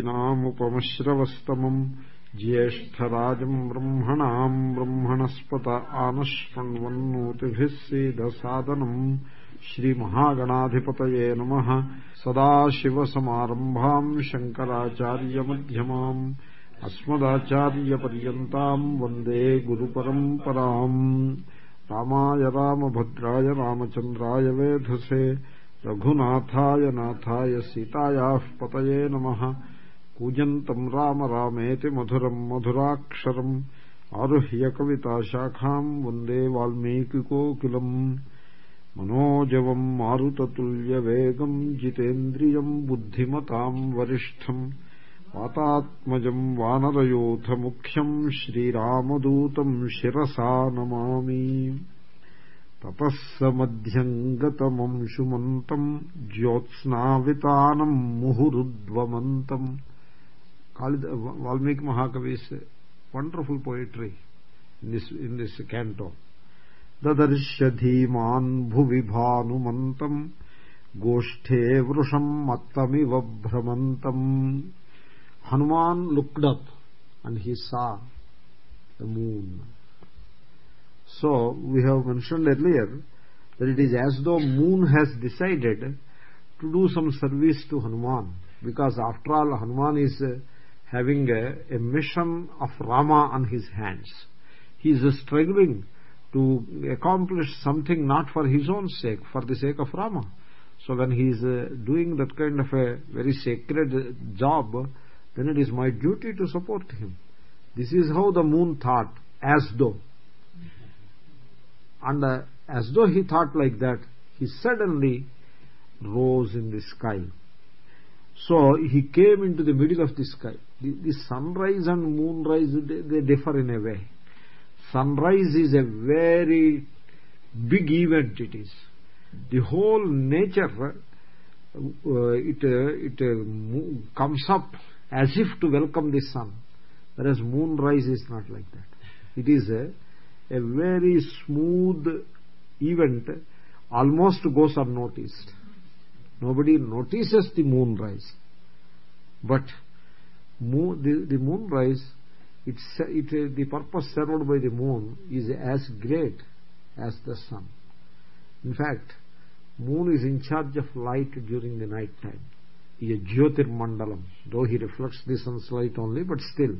इनामुपमश्रवस्तमम् ज्येष्ठराजम् ब्रह्मणाम् ब्रह्मणस्पत आनशृण्वन्नोतिभिः सीदसादनम् श्रीमहागणाधिपतये नमः सदाशिवसमारम्भाम् शङ्कराचार्यमध्यमाम् अस्मदाचार्यपर्यन्ताम् वंदे गुरुपरम्पराम् रामाय रामभद्राय रामचन्द्राय वेधसे रघुनाथाय नाथाय सीतायाः पतये कूजन्तम् राम रामेति मधुरम् मधुराक्षरम् आरुह्य कविताशाखाम् वंदे वाल्मीकिकोकिलम् मनोजवम् मारुततुल्यवेगम् जितेन्द्रियम् बुद्धिमताम् वरिष्ठम् वातात्मजम् वानरयोथमुख्यम् श्रीरामदूतम् शिरसा नमामि ततः समध्यम् गतमंशुमन्तम् ज्योत्स्नावितानम् मुहुरुद्वमन्तम् Uh, Valmiki Mahakavi's wonderful poetry in this, in this canto. Bhuvi bhānumantam goshthe vrusham mattamiva bhramantam Hanuman looked up and he saw the moon. So, we have mentioned earlier that it is as though moon has decided to do some service to Hanuman because after all Hanuman is uh, having a, a mission of Rama on his hands. He is struggling to accomplish something not for his own sake, for the sake of Rama. So when he is uh, doing that kind of a very sacred job, then it is my duty to support him. This is how the moon thought, as though. And uh, as though he thought like that, he suddenly rose in the sky so he came into the middle of the sky the, sunrise and moonrise they, they differ in a way. Sunrise is a very big event it is. The whole nature uh, it uh, it uh, comes up as if to welcome the sun. Whereas moonrise is not like that. It is a, a very smooth event almost goes unnoticed. Nobody notices the moonrise. But moon, the, the moonrise it's, it, uh, the purpose served by the moon is as great as the sun. In fact moon is in charge of light during the night time. He is jyotir mandalam though he reflects the sun's light only but still.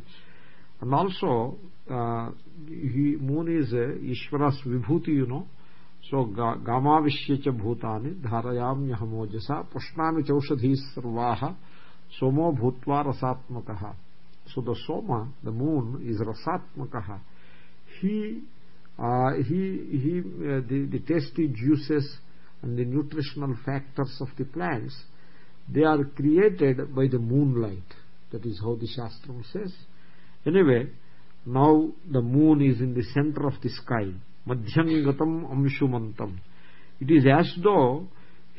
And also uh, he, moon is uh, ishvara's vibhuti you know. So gamavisya cha bhutani dharayamyaham pushnami chaushadhi sarvaha somo bhutva rasatmakaha so the soma the moon is rasatmakaha he uh, he he uh, the, tasty juices and the nutritional factors of the plants they are created by the moonlight. That is how the shastram says. Anyway now the moon is in the center of the sky. Madhyangatam amshumantam. It is as though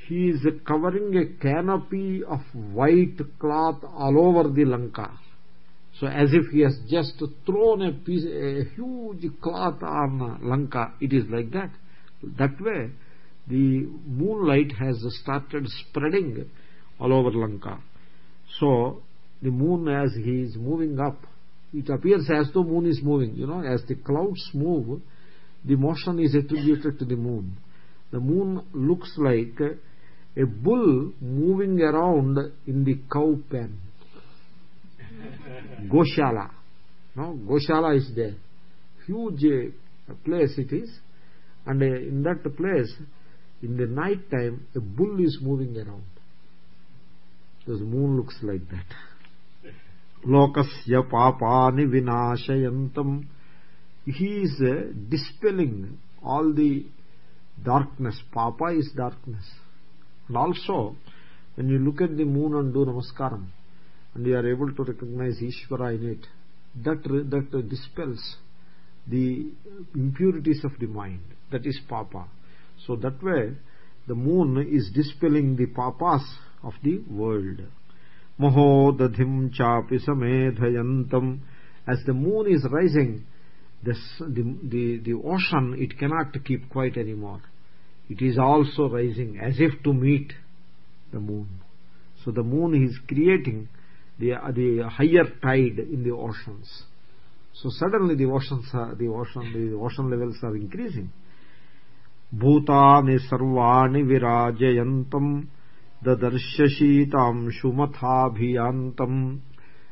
he is covering a canopy of white cloth all over the lanka. So as if he has just thrown a piece a huge cloth on lanka it is like that. That way the moonlight has started spreading all over lanka. So the moon as he is moving up it appears as though moon is moving you know as the clouds move the motion is attributed to the moon. The moon looks like a bull moving around in the cow pen. Goshala. No goshala is there. Huge uh, place it is. And uh, in that place in the night time a bull is moving around. The moon looks like that. Lokasya papani vinashayantam he is uh, dispelling all the darkness. Papa is darkness and also when you look at the moon and do namaskaram and you are able to recognize ishvara in it that that dispels the impurities of the mind. That is papa. So that way the moon is dispelling the papas of the world. Mahodadhim chapi samedhayantam. As the moon is rising the, the, the, the ocean it cannot keep quiet anymore it is also rising as if to meet the moon. So the moon is creating the, the higher tide in the oceans. So suddenly the oceans are, the ocean the ocean levels are increasing. Bhutani sarvani virajayantam dadarshashitam shumathabhiyantam.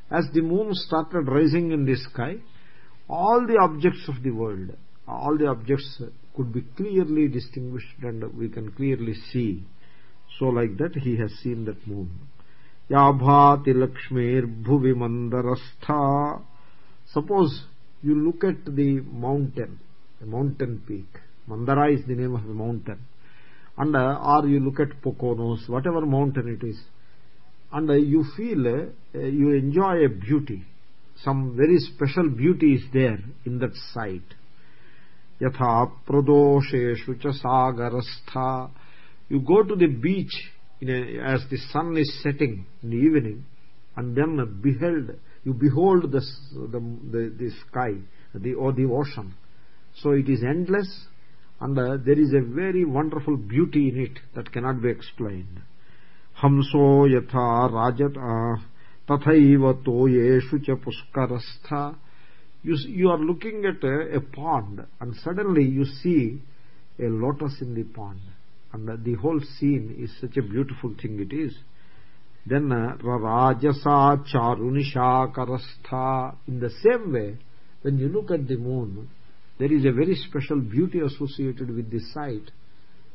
As the moon started rising in the sky all the objects of the world all the objects could be clearly distinguished and we can clearly see. So like that he has seen that moon. Yabhati lakshmir bhuvi mandarastha. Suppose you look at the mountain the mountain peak. Mandara is the name of the mountain. And uh, or you look at poconos whatever mountain it is. And uh, you feel uh, you enjoy a beauty. Some very special beauty is there in that sight yatha pradosheshu cha sagarastha you go to the beach a, as the sun is setting in the evening and then beheld you behold the the, the, the sky the or the ocean so it is endless and uh, there is a very wonderful beauty in it that cannot be explained hamso yatha rajat tathaiva toyeshu cha puskarastha you, you are looking at a, a pond and suddenly you see a lotus in the pond. And the whole scene is such a beautiful thing it is. Then uh, rajasa charunishakarastha in the same way when you look at the moon there is a very special beauty associated with this sight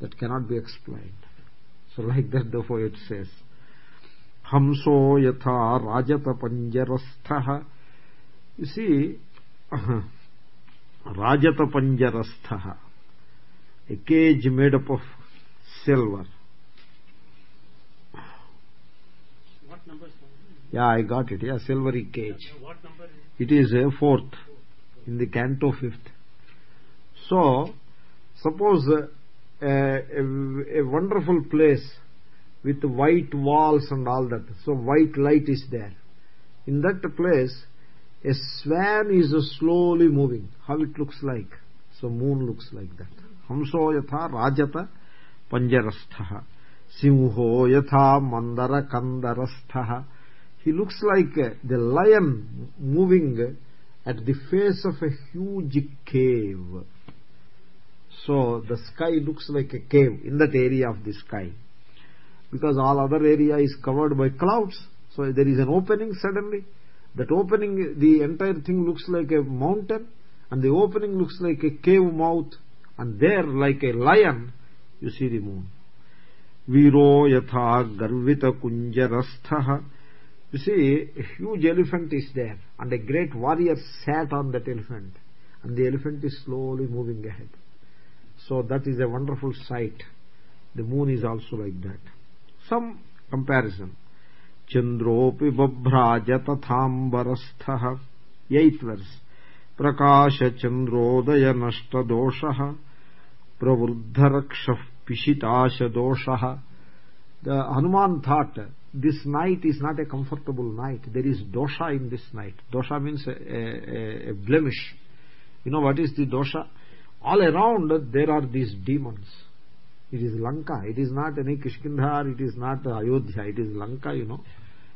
that cannot be explained. So like that the poet says hamso yatha rajata panjarastha. You see rajata panjarastha a cage made up of silver. What number yeah i got it. Yeah silvery cage. What number it? Is a fourth in the canto fifth. So suppose uh, a, a wonderful place with white walls and all that. So white light is there. In that place a swan is slowly moving. How it looks like? So moon looks like that. Hamso yatha rajata panjarastha. Simho yatha mandara he looks like uh, the lion moving at the face of a huge cave. So the sky looks like a cave in that area of the sky. Because all other area is covered by clouds. So there is an opening suddenly that opening the entire thing looks like a mountain and the opening looks like a cave mouth and there like a lion you see the moon. Viro yatha garvita kunjarastha. You see a huge elephant is there and a great warrior sat on that elephant and the elephant is slowly moving ahead. So that is a wonderful sight. The moon is also like that. Some comparison चंद्रोपि बभ्राज तथाबरस्थ यईस प्रकाशचंद्रोदय नष्टोष प्रवृद्धरक्ष पिशिताश दोष। The Hanuman thought this night is not a comfortable night there is dosha in this night dosha means a blemish you know what is the dosha all around there are these demons. It is lanka. It is not any kishkindhar. It is not ayodhya. It is lanka, you know.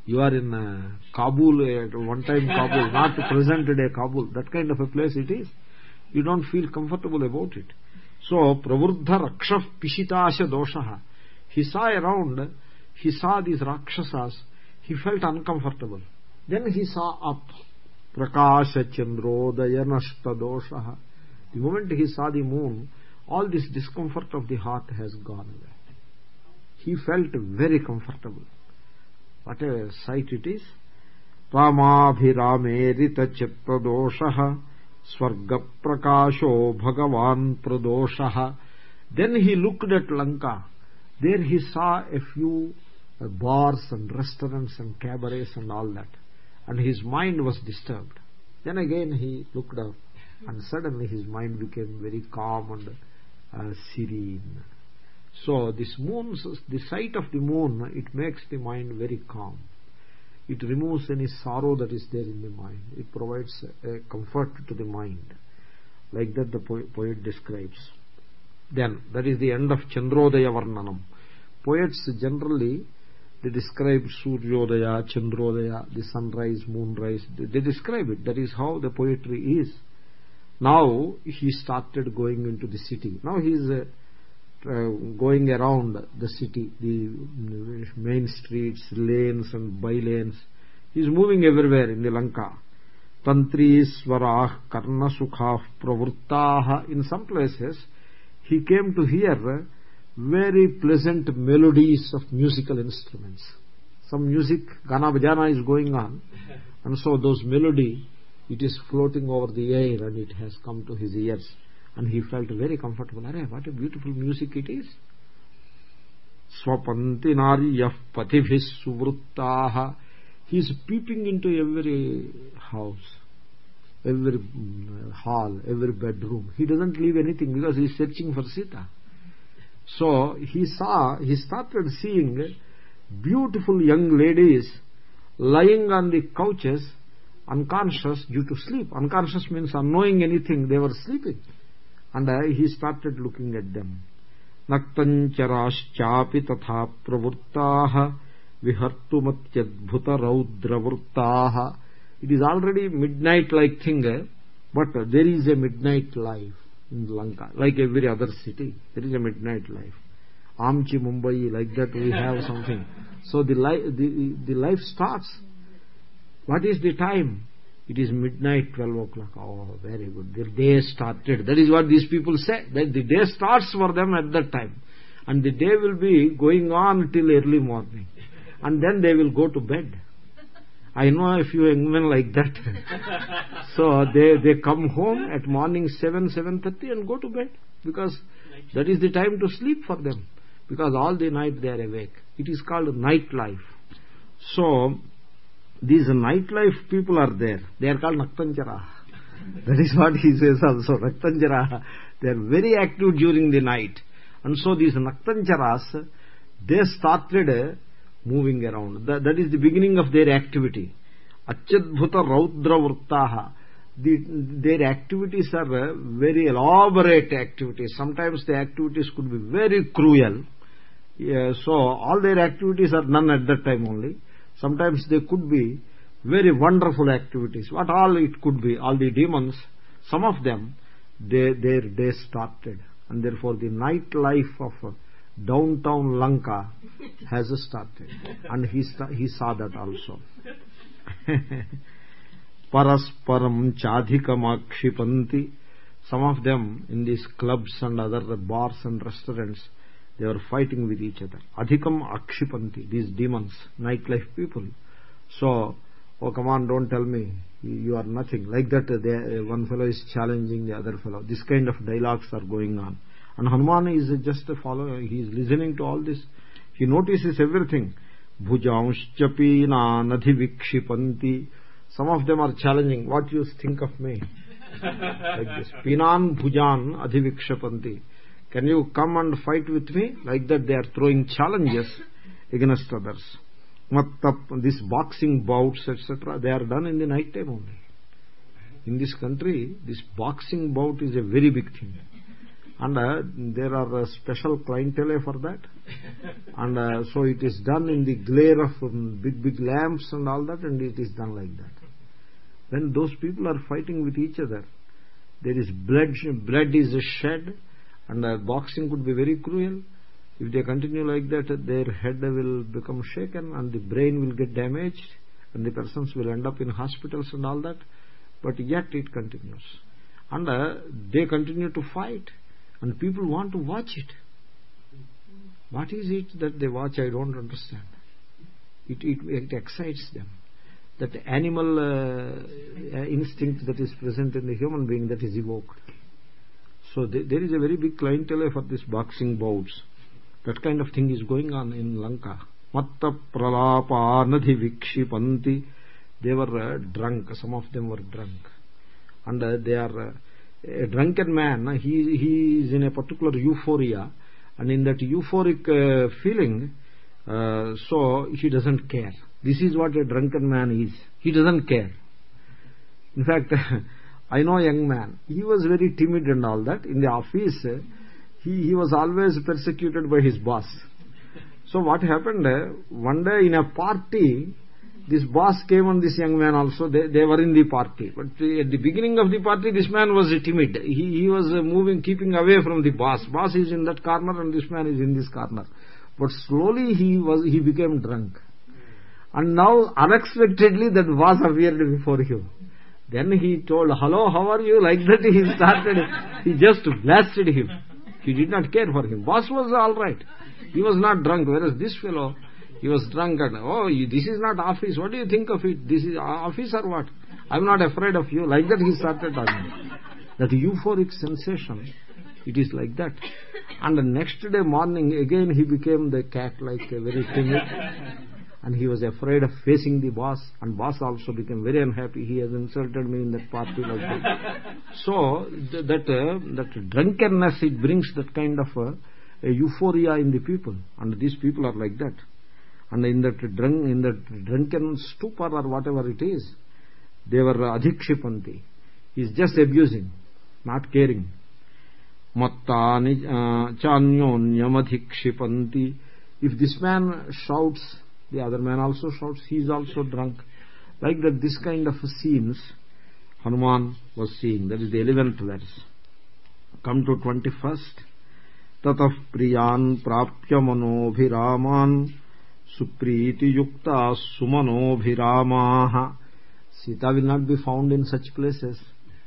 You are in uh, kabul at one time kabul not present day kabul. That kind of a place it is. You don't feel comfortable about it. So pravurdha rakshah pishitasha dosha he saw around he saw these rakshasas he felt uncomfortable. Then he saw up. Prakasha chandrodaya nashta dosha the moment he saw the moon all this discomfort of the heart has gone away. He felt very comfortable what a sight it is रामाभिरामेरितचित्तदोषः स्वर्गप्रकाशो भगवान् प्रदोषः then he looked at lanka there he saw a few bars and restaurants and cabarets and all that and his mind was disturbed then again he looked up and suddenly his mind became very calm and uh, serene so this moon the sight of the moon it makes the mind very calm. It removes any sorrow that is there in the mind. It provides a comfort to the mind like that the poet describes. Then that is the end of chandrodaya varnanam. Poets generally they describe suryodaya chandrodaya the sunrise moonrise. They, describe it. That is how the poetry is. Now he started going into the city. Now he is uh, Uh, going around the city the main streets lanes and by lanes he is moving everywhere in the lanka. Tantrisvarah karnasukhah pravruttah in some places he came to hear uh, very pleasant melodies of musical instruments. Some music gana bajana is going on and so those melody it is floating over the air and it has come to his ears and he felt very comfortable. Array, what a beautiful music it is. Swapanti naryah patibhis he is peeping into every house every mm, hall every bedroom. He doesn't leave anything because he is searching for sita. So he saw he started seeing beautiful young ladies lying on the couches unconscious due to sleep. Unconscious means unknowing anything. They were sleeping and uh, he started looking at them. Naktancharaschaapi tatha pravurtaah vihartumatyadbhutaraudravrtaah it is already midnight like thing eh? but there is a midnight life in lanka like every other city. There is a midnight life. Amchi mumbai like that we have something. So the life the, the life starts. What is the time it is midnight 12 o'clock. Oh very good. The day started. That is what these people say that the day starts for them at that time. And the day will be going on till early morning. And then they will go to bed. I know a few young men like that. So they they come home at morning 7 7:30 and go to bed. Because that is the time to sleep for them. Because all the night they are awake. It is called night life. So these nightlife people are there. They are called naktanjara. That is what he says also. Naktanjara. They are very active during the night. And so these naktanjaras they started uh, moving around. That, that is the beginning of their activity. Achadbhuta raudra vrttaha the, their activities are uh, very elaborate activities. Sometimes the activities could be very cruel. Yeah, so all their activities are done at that time only sometimes they could be very wonderful activities. What all it could be all the demons some of them they, their day started. And therefore the night life of uh, downtown lanka has started. And he he saw that also. Parasparam chadhikamakshipanti. Some of them in these clubs and other bars and restaurants they were fighting with each other. Adhikam akshipanti these demons nightlife people. So oh come on don't tell me you are nothing. Like that they, one fellow is challenging the other fellow. This kind of dialogues are going on. And hanuman is just a follower he is listening to all this. He notices everything. Bhujanschapi vikshipanti. Some of them are challenging. What you think of me? Like this. Pinan bhujan adhivikshapanti can you come and fight with me? Like that they are throwing challenges against others. This boxing bouts etc they are done in the night time only. In this country this boxing bout is a very big thing. And uh, there are uh, special clientele for that. And uh, so it is done in the glare of um, big big lamps and all that and it is done like that. When those people are fighting with each other there is blood blood is shed and uh, boxing could be very cruel. If they continue like that their head will become shaken and the brain will get damaged and the persons will end up in hospitals and all that. But yet it continues. And uh, they continue to fight and people want to watch it. What is it that they watch? I don't understand. It it, it excites them. That animal uh, instinct that is present in the human being that is evoked so there is a very big clientele for this boxing bouts. That kind of thing is going on in lanka. Matta pralapanadhi vikshipanti they were uh, drunk. Some of them were drunk. And uh, they are uh, a drunken man. He he is in a particular euphoria. And in that euphoric uh, feeling uh, so he doesn't care. This is what a drunken man is. He doesn't care. In fact I know a young man. He was very timid and all that. In the office, he, he was always persecuted by his boss. so what happened? One day in a party this boss came and this young man also they, they were in the party. But at the beginning of the party this man was timid. He, he was moving keeping away from the boss. Boss is in that corner and this man is in this corner. But slowly he was he became drunk. And now unexpectedly that boss appeared before him then he told hello how are you? Like that he started. He just blasted him. He did not care for him. Boss was all right. He was not drunk whereas this fellow he was drunk and oh this is not office. What do you think of it? This is uh, office or what? I'm not afraid of you. Like that he started talking. That euphoric sensation it is like that. And the next day morning again he became the cat like very timid and he was afraid of facing the boss and boss also became very unhappy. He has insulted me in that party like that so th that uh, that drunkenness it brings that kind of uh, a euphoria in the people. And these people are like that. And in that drunk in that drunken stupor or whatever it is they were adhikshipanti. He is just abusing not caring. Mattani chanyonyamadhikshipanti if this man shouts the other man also shouts he is also drunk. Like that this kind of scenes hanuman was seeing. That is the 11th verse. Come to 21st tatah priyan prapya manobhiraman supriti yukta sumanobhiramaah sita will not be found in such places.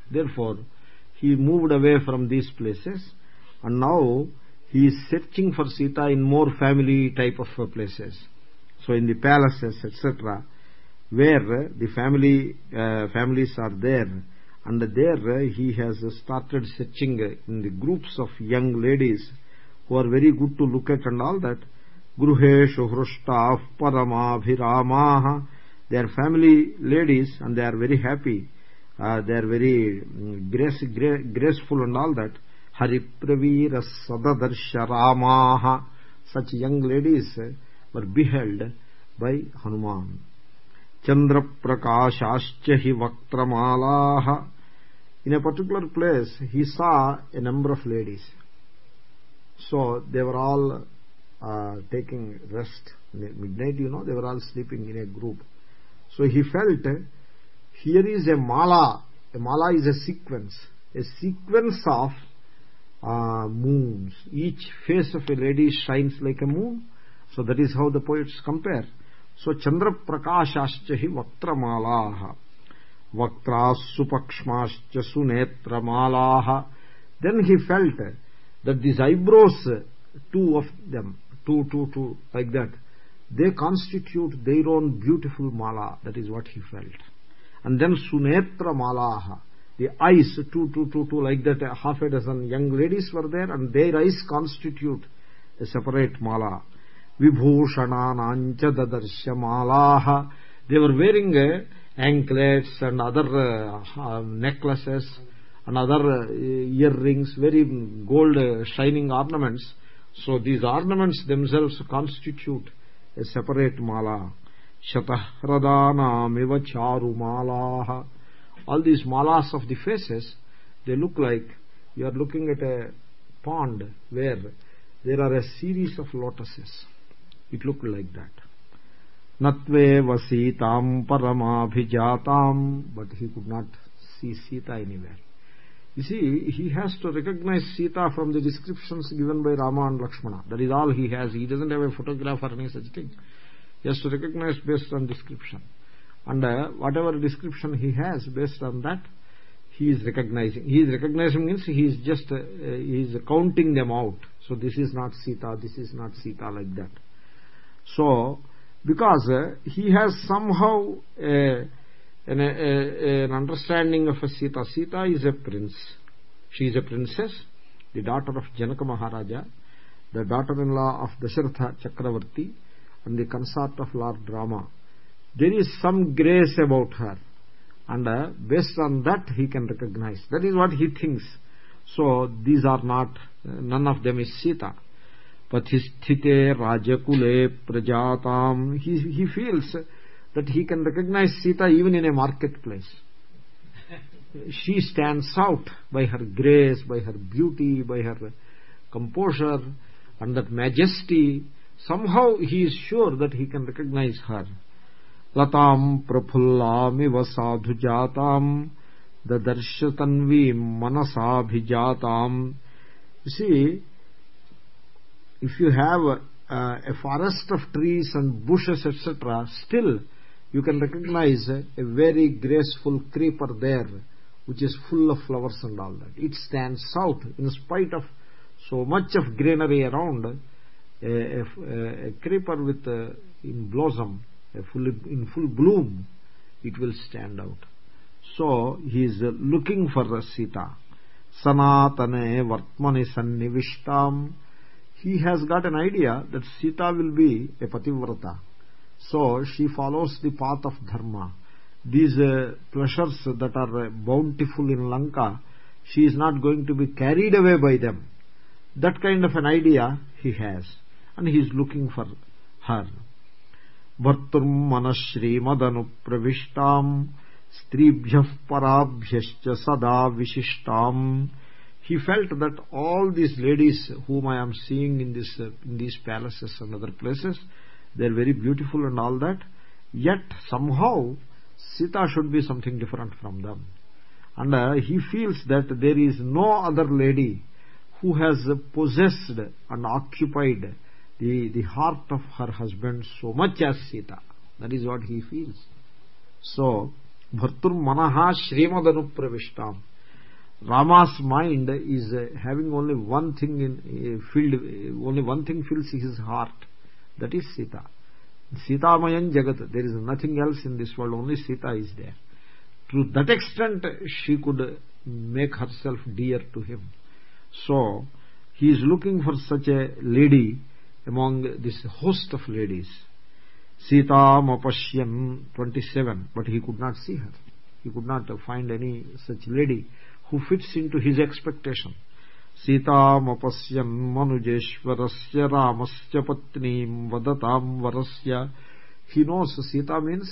Therefore he moved away from these places and now he is searching for sita in more family type of places so in the palaces etc where the family uh, families are there and there he has started searching in the groups of young ladies who are very good to look at and all that. Gruheshu hrushtaah paramabhiramah they are family ladies and they are very happy. Uh, they are very mm, grace, graceful and all that. Haripravira sadadarsha ramah such young ladies were beheld by hanuman. Chandra prakashascha hi in a particular place he saw a number of ladies. So they were all uh, taking rest. Midnight you know they were all sleeping in a group. So he felt here is a mala. A mala is a sequence. A sequence of uh, moons. Each face of a lady shines like a moon so that is how the poets compare. So chandra prakashascha hi vaktramalaah vaktrasu pakshmascha sunetramalah then he felt that these eyebrows two of them two two two like that they constitute their own beautiful mala. That is what he felt. And then sunetra malaha the eyes two two two two like that half a dozen young ladies were there and their eyes constitute a separate mala vibhushananancha dadarshya they were wearing uh, anklets and other uh, uh, necklaces and other uh, earrings very gold shining ornaments. So these ornaments themselves constitute a separate mala. Shatahradanamiva charu malaah all these malas of the faces they look like you are looking at a pond where there are a series of lotuses it looked like that. Natve vasitam paramabhijatam but he could not see sita anywhere. You see he has to recognize sita from the descriptions given by rama and lakshmana. That is all he has. He doesn't have a photograph or any such thing. He has to recognize based on description. And uh, whatever description he has based on that he is recognizing. He is recognizing means he is just uh, he is counting them out. So this is not sita this is not sita like that so because uh, he has somehow uh, an, an understanding of a sita. Sita is a prince. She is a princess the daughter of janaka maharaja the daughter-in-law of dasharatha chakravarti and the consort of lord rama. There is some grace about her and uh, based on that he can recognize. That is what he thinks. So these are not uh, none of them is sita pathishthite rajakule prajatam he he feels that he can recognize sita even in a marketplace she stands out by her grace by her beauty by her composure and that majesty somehow he is sure that he can recognize her latam prafullam sadhu jatam dadarsha tanvim manasabhijatam you see if you have uh, a forest of trees and bushes etc still you can recognize a, a very graceful creeper there which is full of flowers and all that. It stands out in spite of so much of greenery around. A, a, a creeper with uh, in blossom full, in full bloom it will stand out. So he is looking for the sita. Sanatane vartmani sannivishtam he has got an idea that sita will be a pativrata so she follows the path of dharma these uh, pleasures that are uh, bountiful in lanka she is not going to be carried away by them that kind of an idea he has and he is looking for her भर्तुर् मनश्रीमदनुप्रविष्टाम् स्त्रीभ्यः पराभ्यश्च sada विशिष्टाम् he felt that all these ladies whom i am seeing in this uh, in these palaces and other places they are very beautiful and all that yet somehow sita should be something different from them. And uh, he feels that there is no other lady who has possessed and occupied the the heart of her husband so much as sita. That is what he feels. So bhartur manaha shrimadanu pravishtam rama's mind is uh, having only one thing in uh, filled uh, only one thing fills his heart. That is sita. Sitamayan jagat. There is nothing else in this world. Only sita is there. To that extent she could make herself dear to him. So he is looking for such a lady among this host of ladies. Sita mapashyan 27 but he could not see her. He could not find any such lady who fits into his expectation. Sitamapasyan manujeshwarasya ramasya patnim vadatam varasya. He knows sita means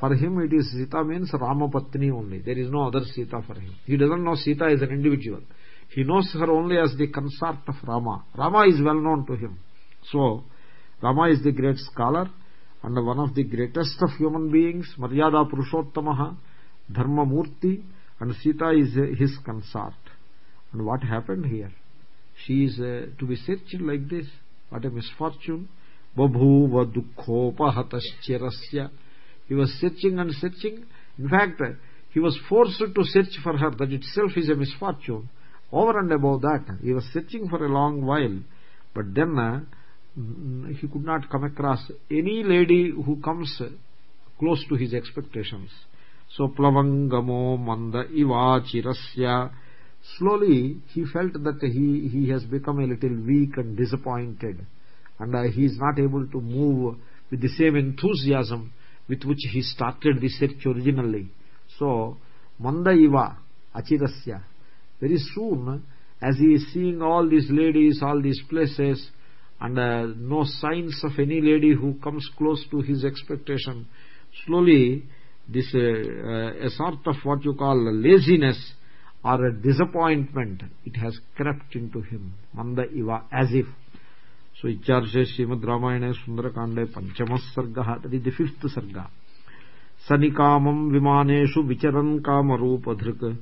for him it is sita means ramapatni only. There is no other sita for him. He doesn't know sita is an individual. He knows her only as the consort of rama. Rama is well known to him. So rama is the great scholar and one of the greatest of human beings maryada dharma murti and Sita is his consort. And what happened here? She is uh, to be searched like this. What a misfortune. Babhuva dukkhopahatascherasya. He was searching and searching. In fact he was forced to search for her. That itself is a misfortune. Over and above that he was searching for a long while. But then uh, he could not come across any lady who comes close to his expectations so plavangamo manda ivachirasya slowly he felt that he he has become a little weak and disappointed. And uh, he is not able to move with the same enthusiasm with which he started the search originally. So manda achirasya very soon as he is seeing all these ladies all these places and uh, no signs of any lady who comes close to his expectation slowly this uh, uh, a sort of what you call laziness or a disappointment it has crept into him. Manda iva as if. So icharche srimad ramayane sundarakande panchama sarga that is the fifth sarga. Sanikamam vimaneshu vicharan kamaroopadhrik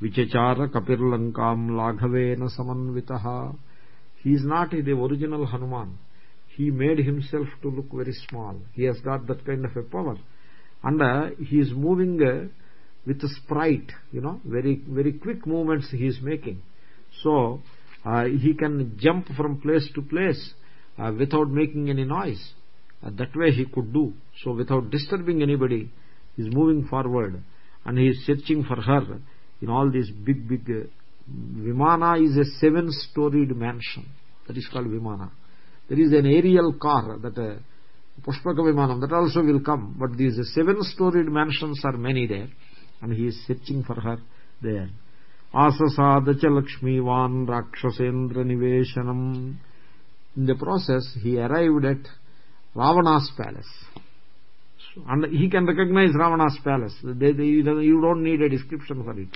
vichachara kapirlankam laghavena samanvitaha. He is not the original hanuman. He made himself to look very small. He has got that kind of a power and uh, he is moving uh, with a sprite you know very very quick movements he is making. So uh, he can jump from place to place uh, without making any noise. Uh, that way he could do. So without disturbing anybody he is moving forward. And he is searching for her in all these big big uh, vimana is a seven storied mansion. That is called vimana. There is an aerial car that pushpaka vimanam that also will come but these seven storied mansions are many there and he is searching for her there. Asasada cha lakshmivan rakshasendra niveshanam in the process he arrived at ravana's palace. And he can recognize ravana's palace. You don't need a description for it.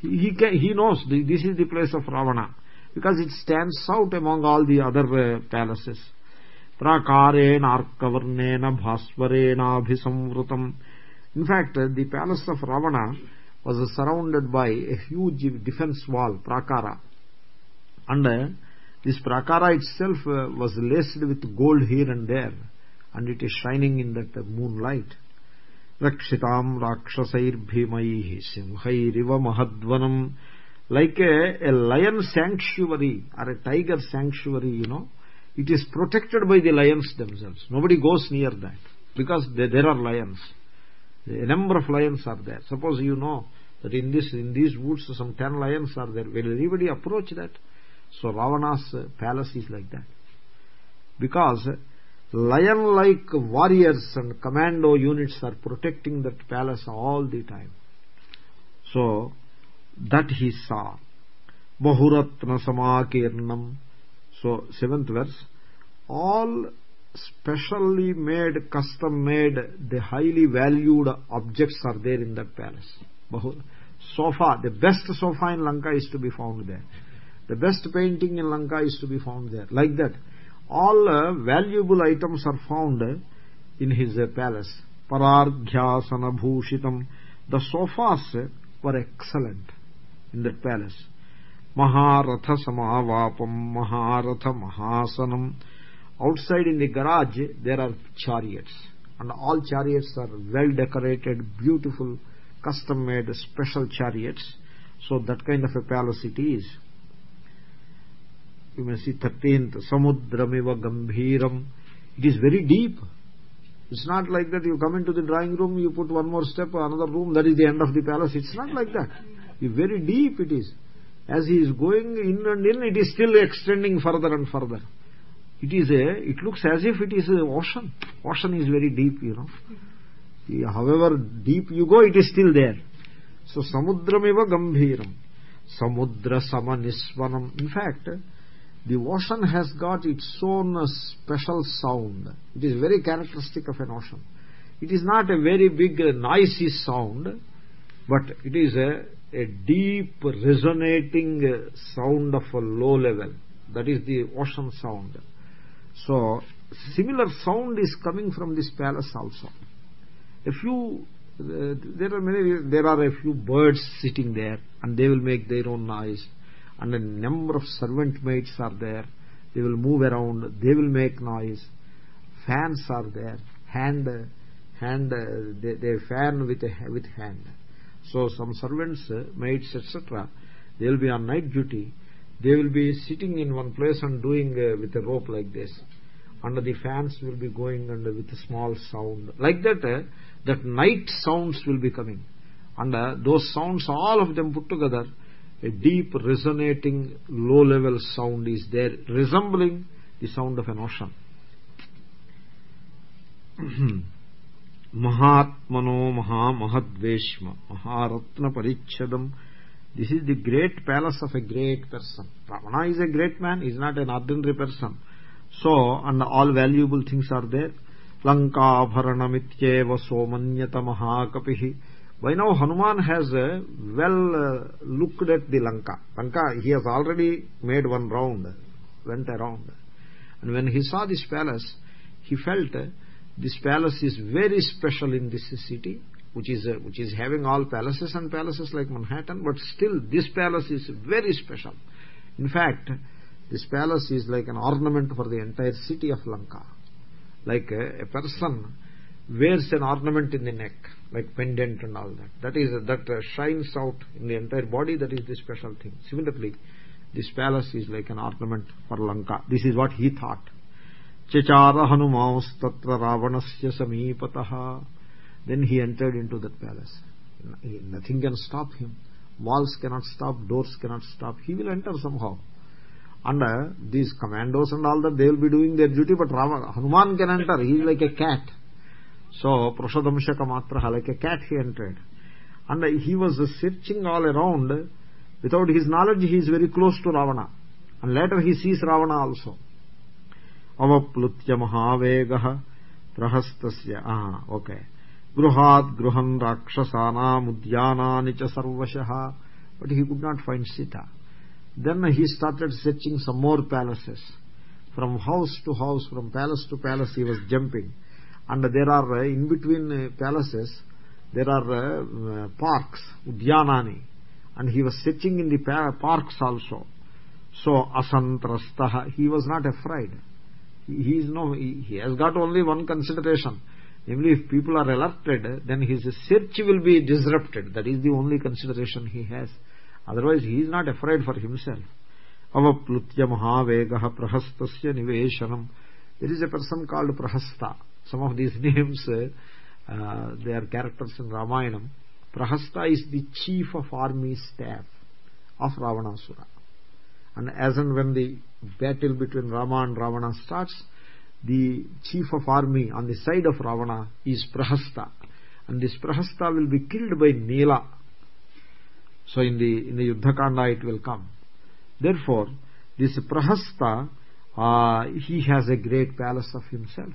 He, he knows this is the place of ravana because it stands out among all the other uh, palaces ప్రాకారేణార్కవర్ణేన భాస్వరేణాభిసంవృతం in fact the palace of ravana was surrounded by a huge defense wall prakara and uh, this prakara itself uh, was laced with gold here and there and it is shining in that uh, moonlight rakshitam rakshasairбhimaiः simhairiva mahadvanam like a, a lion sanctuary or a tiger sanctuary you know it is protected by the lions themselves. Nobody goes near that because they, there are lions. A number of lions are there. Suppose you know that in this in these woods some 10 lions are there. Will anybody approach that? So ravana's palace is like that. Because lion like warriors and commando units are protecting that palace all the time. So that he saw. Bahuratna samakirnam so seventh verse. All specially made custom made the highly valued objects are there in that palace. Sofa the best sofa in lanka is to be found there. The best painting in lanka is to be found there. Like that. All uh, valuable items are found in his uh, palace. Pararghyasana bhushitam the sofas were excellent in that palace maharatha samavapam maharatha mahasanam outside in the garage there are chariots. And all chariots are well decorated beautiful custom made special chariots. So that kind of a palace it is. You may see 13th samudramiva gambhiram. It is very deep. It's not like that you come into the drawing room you put one more step another room that is the end of the palace. It's not like that. Very deep it is as he is going in and in it is still extending further and further. It is a it looks as if it is an ocean. Ocean is very deep you know. However deep you go it is still there. So samudramiva gambhiram samudra samanisvanam. In fact the ocean has got its own special sound. It is very characteristic of an ocean. It is not a very big noisy sound but it is a, a deep resonating sound of a low level. That is the ocean sound. So similar sound is coming from this palace also. A few uh, there are many there are a few birds sitting there and they will make their own noise and a number of servant maids are there. They will move around they will make noise. Fans are there hand hand they, they fan with a, with hand so some servants maids etc they will be on night duty. They will be sitting in one place and doing uh, with a rope like this. And the fans will be going and with a small sound. Like that uh, that night sounds will be coming. And uh, those sounds all of them put together a deep resonating low level sound is there resembling the sound of an ocean mahadveshma maharatna parichadam this is the great palace of a great person. Ravana is a great man he is not an ordinary person. So and all valuable things are there. Lankabharanamityeva somanyata mahakapihi. By now hanuman has uh, well uh, looked at the lanka. Lanka he has already made one round went around. And when he saw this palace he felt uh, this palace is very special in this city which is uh, which is having all palaces and palaces like manhattan but still this palace is very special. In fact this palace is like an ornament for the entire city of lanka. Like a person wears an ornament in the neck like pendant and all that. That is that uh, shines out in the entire body. That is the special thing. Similarly this palace is like an ornament for lanka. This is what he thought चचार हनुमांस्तत्र रावणस्य समीपतः. Then he entered in to that palace nothing can stop him walls cannot stop doors cannot stop he will enter somehow and these commandos and all that they will be doing their duty but Ravan Hanuman can enter he is like a cat so प्रसदंशक मात्र like a cat he entered and he was searching all around without his knowledge he is very close to Ravan and later he sees ravana also. Ah more palaces from house to house from palace to palace he was jumping and there are uh, in between uh, palaces there are uh, parks udyanani and he was searching in the parks also so asantrastah he was not afraid he is no he, has got only one consideration. Namely if people are alerted then his search will be disrupted. That is the only consideration he has. Otherwise he is not afraid for himself. Avaplutya mahavegah prahastasya niveshanam. There is a person called prahasta. Some of these names uh, they are characters in ramayanam. Prahasta is the chief of army staff of ravanasura and as and when the battle between rama and ravana starts the chief of army on the side of ravana is prahasta. And this prahasta will be killed by nila so in the in the yuddha kanda it will come. Therefore this prahasta uh, he has a great palace of himself.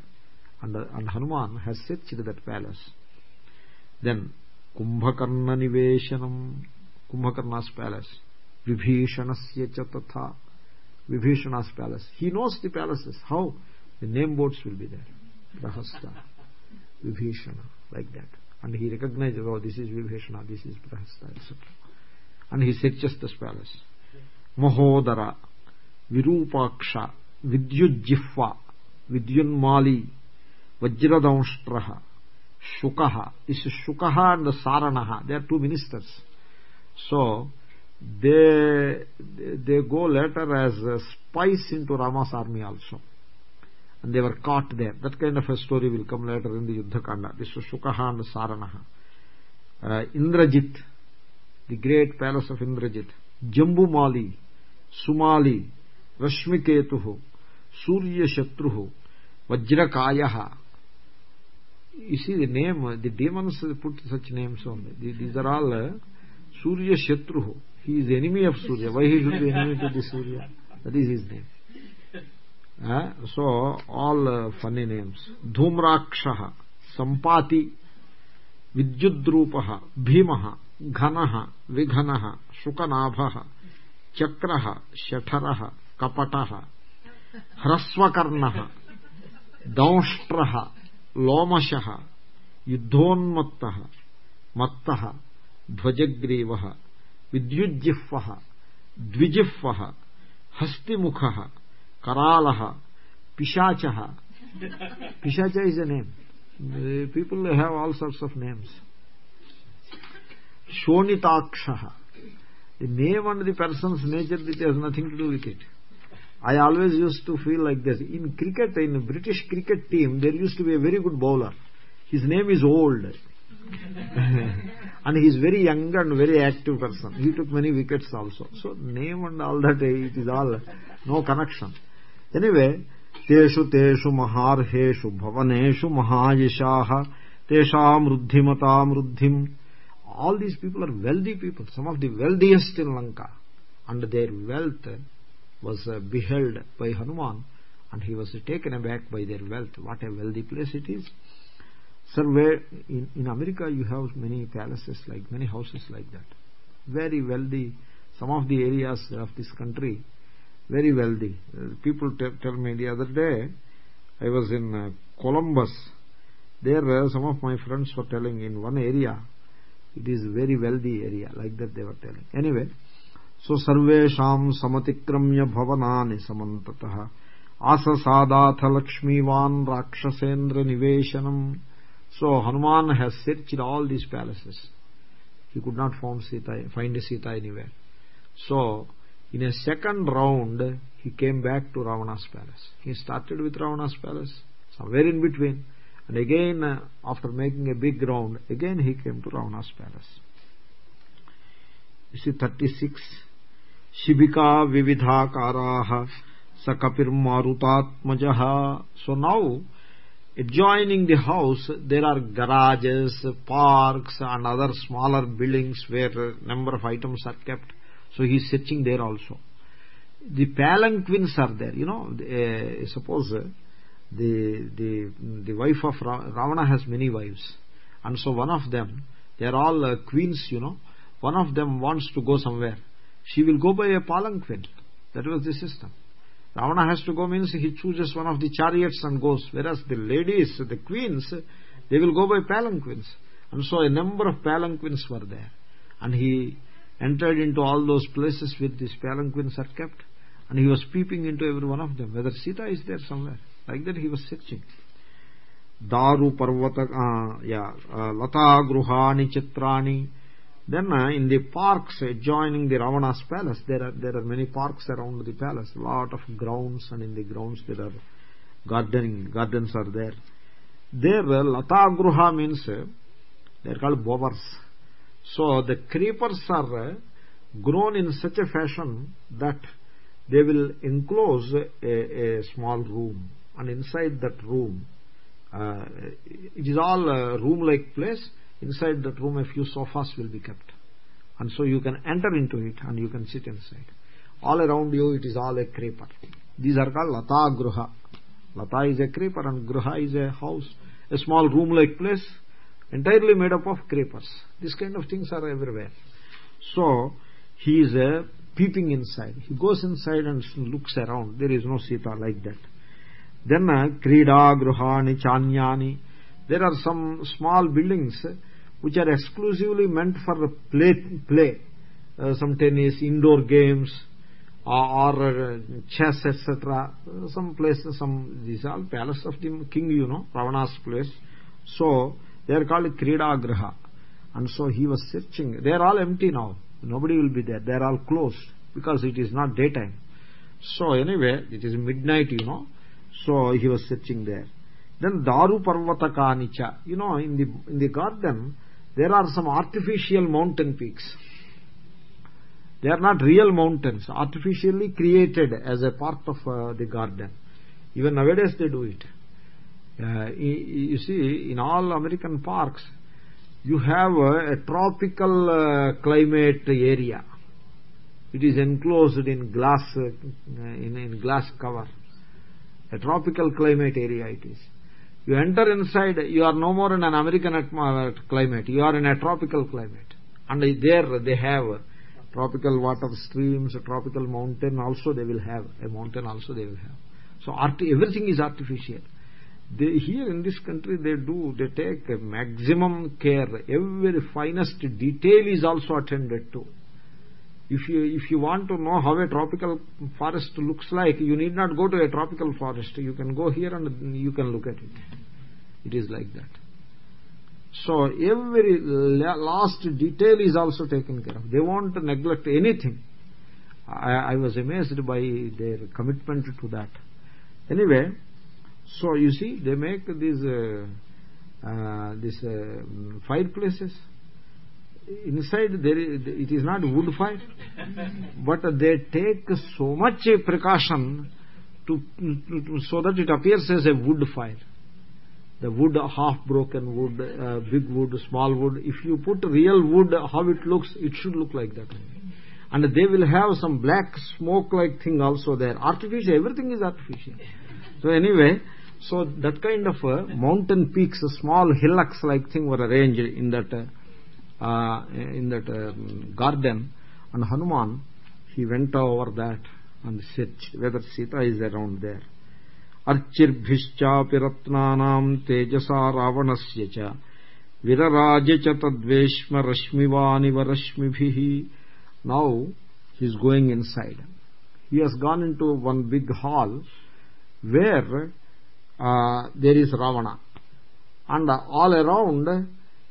And, and hanuman has searched that palace. Then kumbhakarna niveshanam kumbhakarna's palace. Vibhishanasya cha tatha vibhishana's palace. He knows the palaces. How? The name boards will be there. Prahasta vibhishana. Like that. And he recognizes oh this is vibhishana this is prahasta etc and he searches this palace. Mahodara. Virupaksha. Vidyujjihva vidyunmali. Vajradamshtraha shukaha. This is shukaha and saranaha. They are two ministers. So they they go later as spies into rama's army also. And they were caught there. That kind of a story will come later in the yuddha kanda this is shukaha and saranaha. Uh, indrajit the great palace of indrajit. Jambumali sumali rashmiketu surya shatru vajrakaya you see the name the demons put such names only these are all uh, surya shatru he is enemy of surya why he should be enemy to the surya that is his name uh, so all uh, funny names dhumraksha sampati vidyudrupah bhimah घनः विघनः शुकनाभः चक्रः शठरः कपटः ह्रस्वकर्णः दंष्ट्रः लोमशः युद्धोन्मत्तः मत्तः ध्वजग्रीवः विद्युज्जिह्वः द्विजिह्वः हस्तिमुखः करालः पिशाचः पिशाच is a name people have all sorts of names shonitaksha the name and the person's nature it has nothing to do with it I always used to feel like this. In cricket, in British cricket team, there used to be a very good bowler. His name is Old. and he is very young and very active person. He took many wickets also. So name and all that eh, it is all no connection. Anyway teshu teshu maharheshu bhavaneshu mahayishah tesham ruddhimatam ruddhim. All these people are wealthy people some of the wealthiest in lanka. And their wealth was uh, beheld by hanuman and he was taken aback by their wealth. What a wealthy place it is. Sir, where in, in America you have many palaces like, many houses like that. Very wealthy. Some of the areas of this country, very wealthy. Uh, people tell me the other day, I was in uh, Columbus. There uh, some of my friends were telling in one area, it is very wealthy area, like that they were telling. Anyway, so sarvesham samatikramya bhavanani samantatah lakshmivan rakshasendra niveshanam so Hanuman has searched all these palaces. He could not find Sita, Sita anywhere. So in a second round, he came back to Ravana's palace. He started with Ravana's palace, somewhere in between. And again, uh, after making a big round, again he came to Ravana's palace. You see, 36. Shivika vividha kara ha sakapir marutaatmajaha. So now, adjoining the house there are garages parks and other smaller buildings where number of items are kept. So he is searching there also. The palanquins are there. You know uh, suppose uh, the the the wife of ravana has many wives. And so one of them they are all uh, queens you know. One of them wants to go somewhere. She will go by a palanquin. That was the system ravana has to go means he chooses one of the chariots and goes whereas the ladies the queens they will go by palanquins. And so a number of palanquins were there. And he entered into all those places where these palanquins are kept. And he was peeping into every one of them whether sita is there somewhere. Like that he was searching. Daru parvata uh, yeah uh, lata gruhani chitrani then uh, in the parks adjoining the ravana's palace there are there are many parks around the palace. A lot of grounds and in the grounds there are gardening gardens are there. There uh, lata gruha means uh, they are called bowers. So the creepers are uh, grown in such a fashion that they will enclose a, a small room and inside that room uh, it is all a room like place inside that room a few sofas will be kept. And so you can enter into it and you can sit inside. All around you it is all a creeper. These are called lata gruha. Lata is a creeper and gruha is a house a small room like place entirely made up of creepers. These kind of things are everywhere. So he is a peeping inside. He goes inside and looks around. There is no sita like that. Then uh, krida gruhani chanyani. There are some small buildings which are exclusively meant for play play. Uh, some tennis indoor games or, uh, chess etc uh, some places some these are palace of the king you know ravana's place. So they are called krida graha and so he was searching. They are all empty now. Nobody will be there. They are all closed because it is not daytime. So anyway it is midnight you know. So he was searching there. Then daru parvatakanicha you know in the in the garden there are some artificial mountain peaks. They are not real mountains artificially created as a part of uh, the garden. Even nowadays they do it. Uh, you see in all american parks you have a, a tropical uh, climate area. It is enclosed in glass uh, in, in glass cover. A tropical climate area it is you enter inside you are no more in an american climate. You are in a tropical climate. And there they have tropical water streams tropical mountain also they will have. A mountain also they will have. So art, everything is artificial. They, here in this country they do they take maximum care. Every finest detail is also attended to if you if you want to know how a tropical forest looks like you need not go to a tropical forest. You can go here and you can look at it. It is like that. So every last detail is also taken care of. They won't neglect anything. I, I was amazed by their commitment to that. Anyway so you see they make these uh, uh, these uh, fireplaces inside there it is not wood fire but they take so much precaution to, to, so that it appears as a wood fire. The wood half broken wood uh, big wood small wood if you put real wood how it looks it should look like that. And they will have some black smoke like thing also there. Artificial everything is artificial. So anyway so that kind of uh, mountain peaks small hillocks like thing were arranged in that uh, uh, in that um, garden and hanuman he went over that and searched whether sita is around there अर्चिर्भिश्चापि रत्नानाम् तेजसा रावणस्य च विरराज च तद्वेश्म रश्मिवानिव रश्मिभिः now he is going inside he has gone into one big hall where uh, there is ravana and all around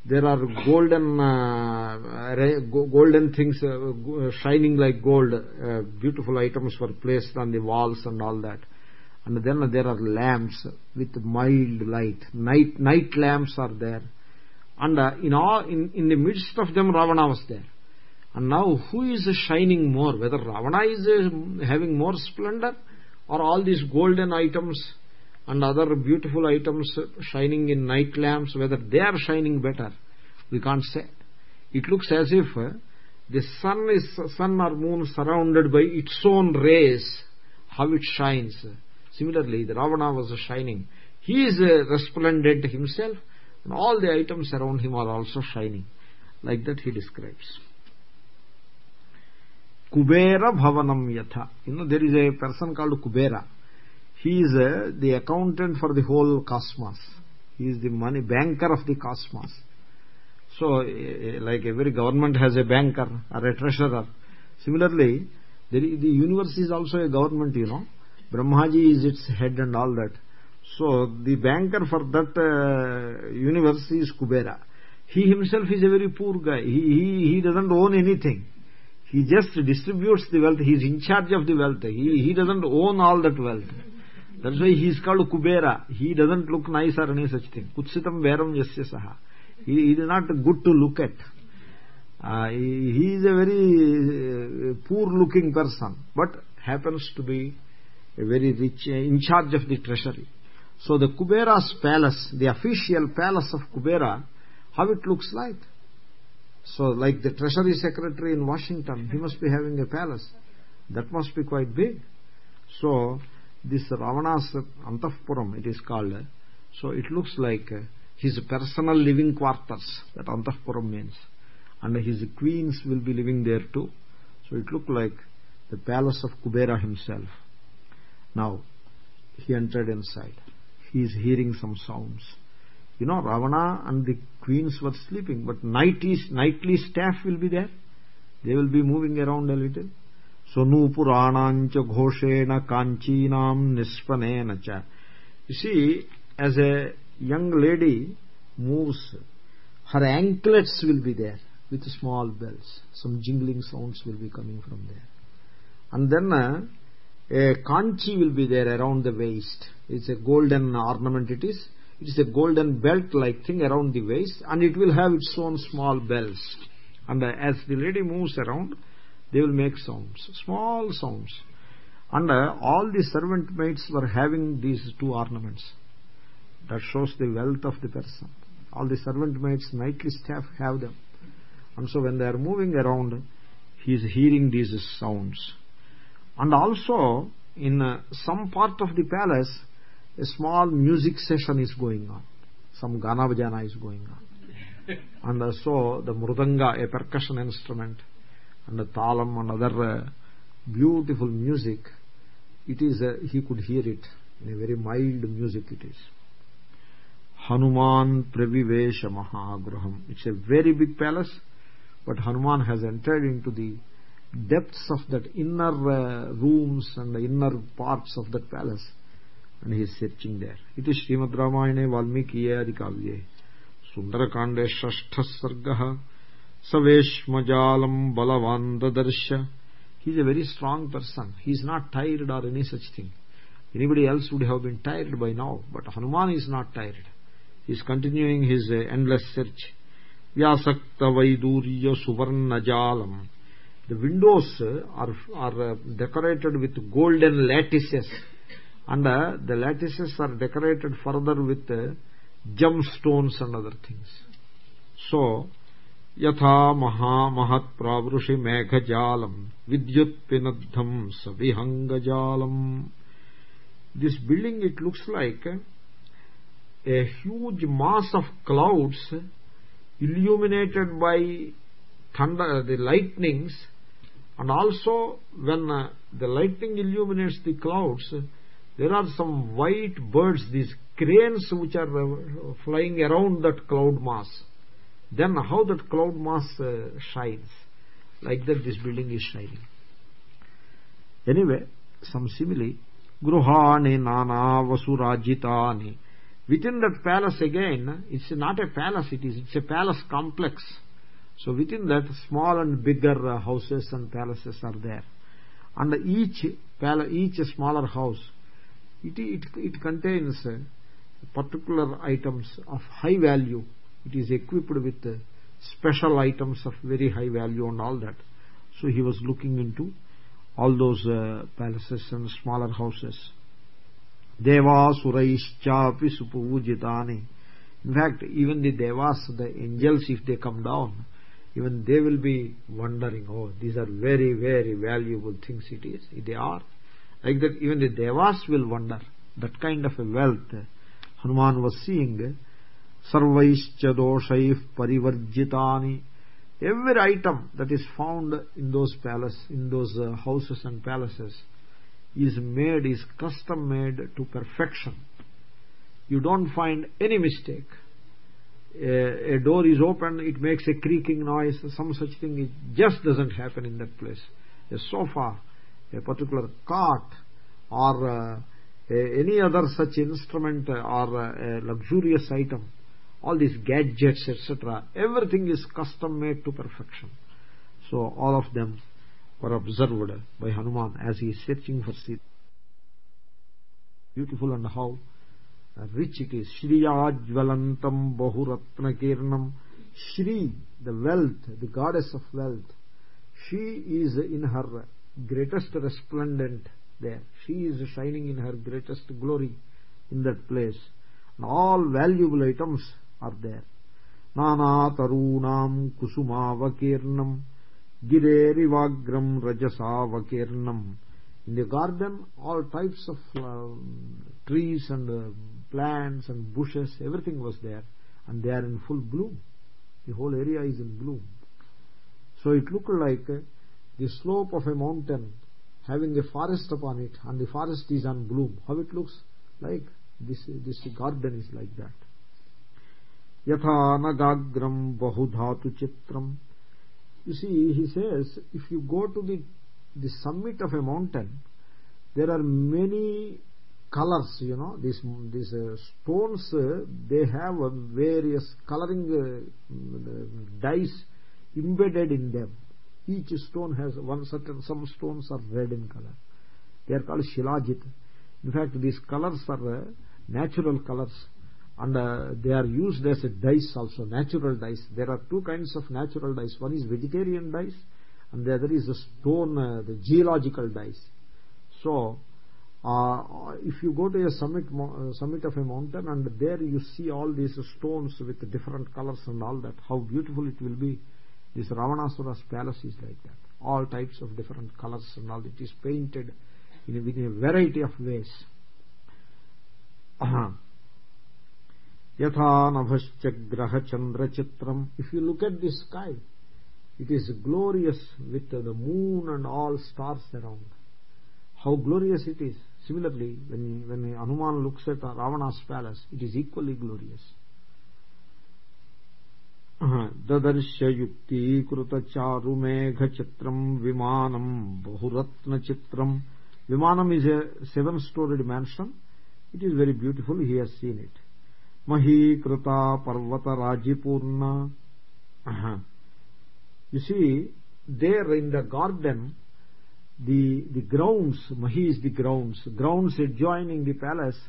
there are golden uh, golden things uh, shining like gold uh, beautiful items were placed on the walls and all that. And then there are lamps with mild light. Night night lamps are there. And uh, in all in, in the midst of them ravana was there. And now who is shining more? Whether ravana is uh, having more splendor or all these golden items and other beautiful items shining in night lamps whether they are shining better we can't say. It looks as if uh, the sun is sun or moon surrounded by its own rays how it shines. Similarly the ravana was shining. He is uh, resplendent himself and all the items around him are also shining like that he describes. Kubera bhavanam yatha. You know there is a person called kubera he is uh, the accountant for the whole cosmos. He is the money banker of the cosmos. So uh, like every government has a banker or a treasurer. Similarly the, the universe is also a government you know. Brahmaji is its head and all that. So the banker for that uh, universe is kubera. He himself is a very poor guy. He, he, he doesn't own anything. He just distributes the wealth. He is in charge of the wealth. He, he doesn't own all that wealth that's why he is called kubera. He doesn't look nice or any such thing. Kutsitam veram yasya saha. He, is not good to look at. Uh, he, he is a very uh, poor looking person but happens to be a very rich uh, in charge of the treasury. So the kubera's palace the official palace of kubera how it looks like? So like the treasury secretary in washington he must be having a palace. That must be quite big. So this ravana's antahpuram it is called. So it looks like his personal living quarters that antahpuram means. And his queens will be living there too. So it looked like the palace of kubera himself. Now he entered inside. He is hearing some sounds. You know ravana and the queens were sleeping but night is nightly staff will be there. They will be moving around a little ghoshena kanchinam nispanena cha you see as a young lady moves her anklets will be there with small bells. Some jingling sounds will be coming from there. And then uh, a kanchi will be there around the waist. It's a golden ornament it is. It is a golden belt like thing around the waist and it will have its own small bells. And uh, as the lady moves around they will make sounds small sounds and uh, all the servant maids were having these two ornaments. That shows the wealth of the person. All the servant maids nightly staff have them. And so when they are moving around he is hearing these sounds. And also in uh, some part of the palace a small music session is going on. Some gana vajana is going on. And uh, so the mridanga a percussion instrument and talam and other uh, beautiful music it is uh, he could hear it in a very mild music it is. Hanuman pravivesha mahagraham. It's a very big palace but hanuman has entered into the depths of that inner uh, rooms and the inner parts of that palace and he is searching there. It is srimad ramayane valmikiye adikavye sundarakande shasthah sargah saveshmajalam balavan dadarsha he is a very strong person. He is not tired or any such thing. Anybody else would have been tired by now but hanuman is not tired. He is continuing his uh, endless search. Vyasakta vaidurya the windows are are uh, decorated with golden lattices. And uh, the lattices are decorated further with uh, gemstones and other things. So this building it looks like a huge mass of clouds illuminated by thunder the lightnings. And also when uh, the lightning illuminates the clouds there are some white birds these cranes which are uh, flying around that cloud mass then how that cloud mass uh, shines. Like that this building is shining. Anyway some simile. Gruhani nana vasurajitani. Within that palace again it's not a palace it is it's a palace complex. So within that small and bigger uh, houses and palaces are there. And each palace each smaller house it it, it contains uh, particular items of high value it is equipped with uh, special items of very high value and all that. So he was looking into all those uh, palaces and smaller houses. Devasuraischapi supujitani in fact even the devas the angels if they come down even they will be wondering oh these are very very valuable things it is. They are. Like that even the devas will wonder. That kind of a wealth hanuman was seeing sarvaischa parivarjitani. Every item that is found in those palace in those uh, houses and palaces is made is custom made to perfection. You don't find any mistake. A, a door is open it makes a creaking noise some such thing it just doesn't happen in that place. A sofa a particular cart or uh, a, any other such instrument or a luxurious item all these gadgets etc everything is custom made to perfection. So all of them were observed by hanuman as he is searching for sita beautiful and how rich it is. Shriyajvalantam bahuratnakirnam shri the wealth the goddess of wealth she is in her greatest resplendent there. She is shining in her greatest glory in that place. And all valuable items are there nanatarunam kusumavakirnam girerivagram rajasavakirnam. In the garden all types of uh, trees and uh, plants and bushes everything was there and they are in full bloom. The whole area is in bloom. So it looked like uh, the slope of a mountain having a forest upon it and the forest is in bloom. How it looks like this this garden is like that yatha nagagram bahudhatu chitram you see he says if you go to the the summit of a mountain there are many colors you know these these uh, stones uh, they have uh, various coloring uh, dyes embedded in them. Each stone has one certain some stones are red in color. They are called shilajit. In fact these colors are natural colors and uh, they are used as a dyes also natural dyes there are two kinds of natural dyes one is vegetarian dyes and the other is the stone uh, the geological dyes so uh, if you go to a summit uh, summit of a mountain and there you see all these stones with different colors and all that how beautiful it will be. This ravanasura's palace is like that. All types of different colors and all. It is painted in a, in a variety of ways. Yatha if you look at the sky it is glorious with the moon and all stars around how glorious it is similarly when when hanuman looks at ravana's palace it is equally glorious ददर्शयुक्तीकृतचारुमेघचित्रम् विमानम् बहुरत्नचित्रम् vimanam is a seven storied mansion it is very beautiful he has seen it mahīkrita parvata rajipurna you see there in the garden the the grounds mahi is the grounds grounds adjoining the palace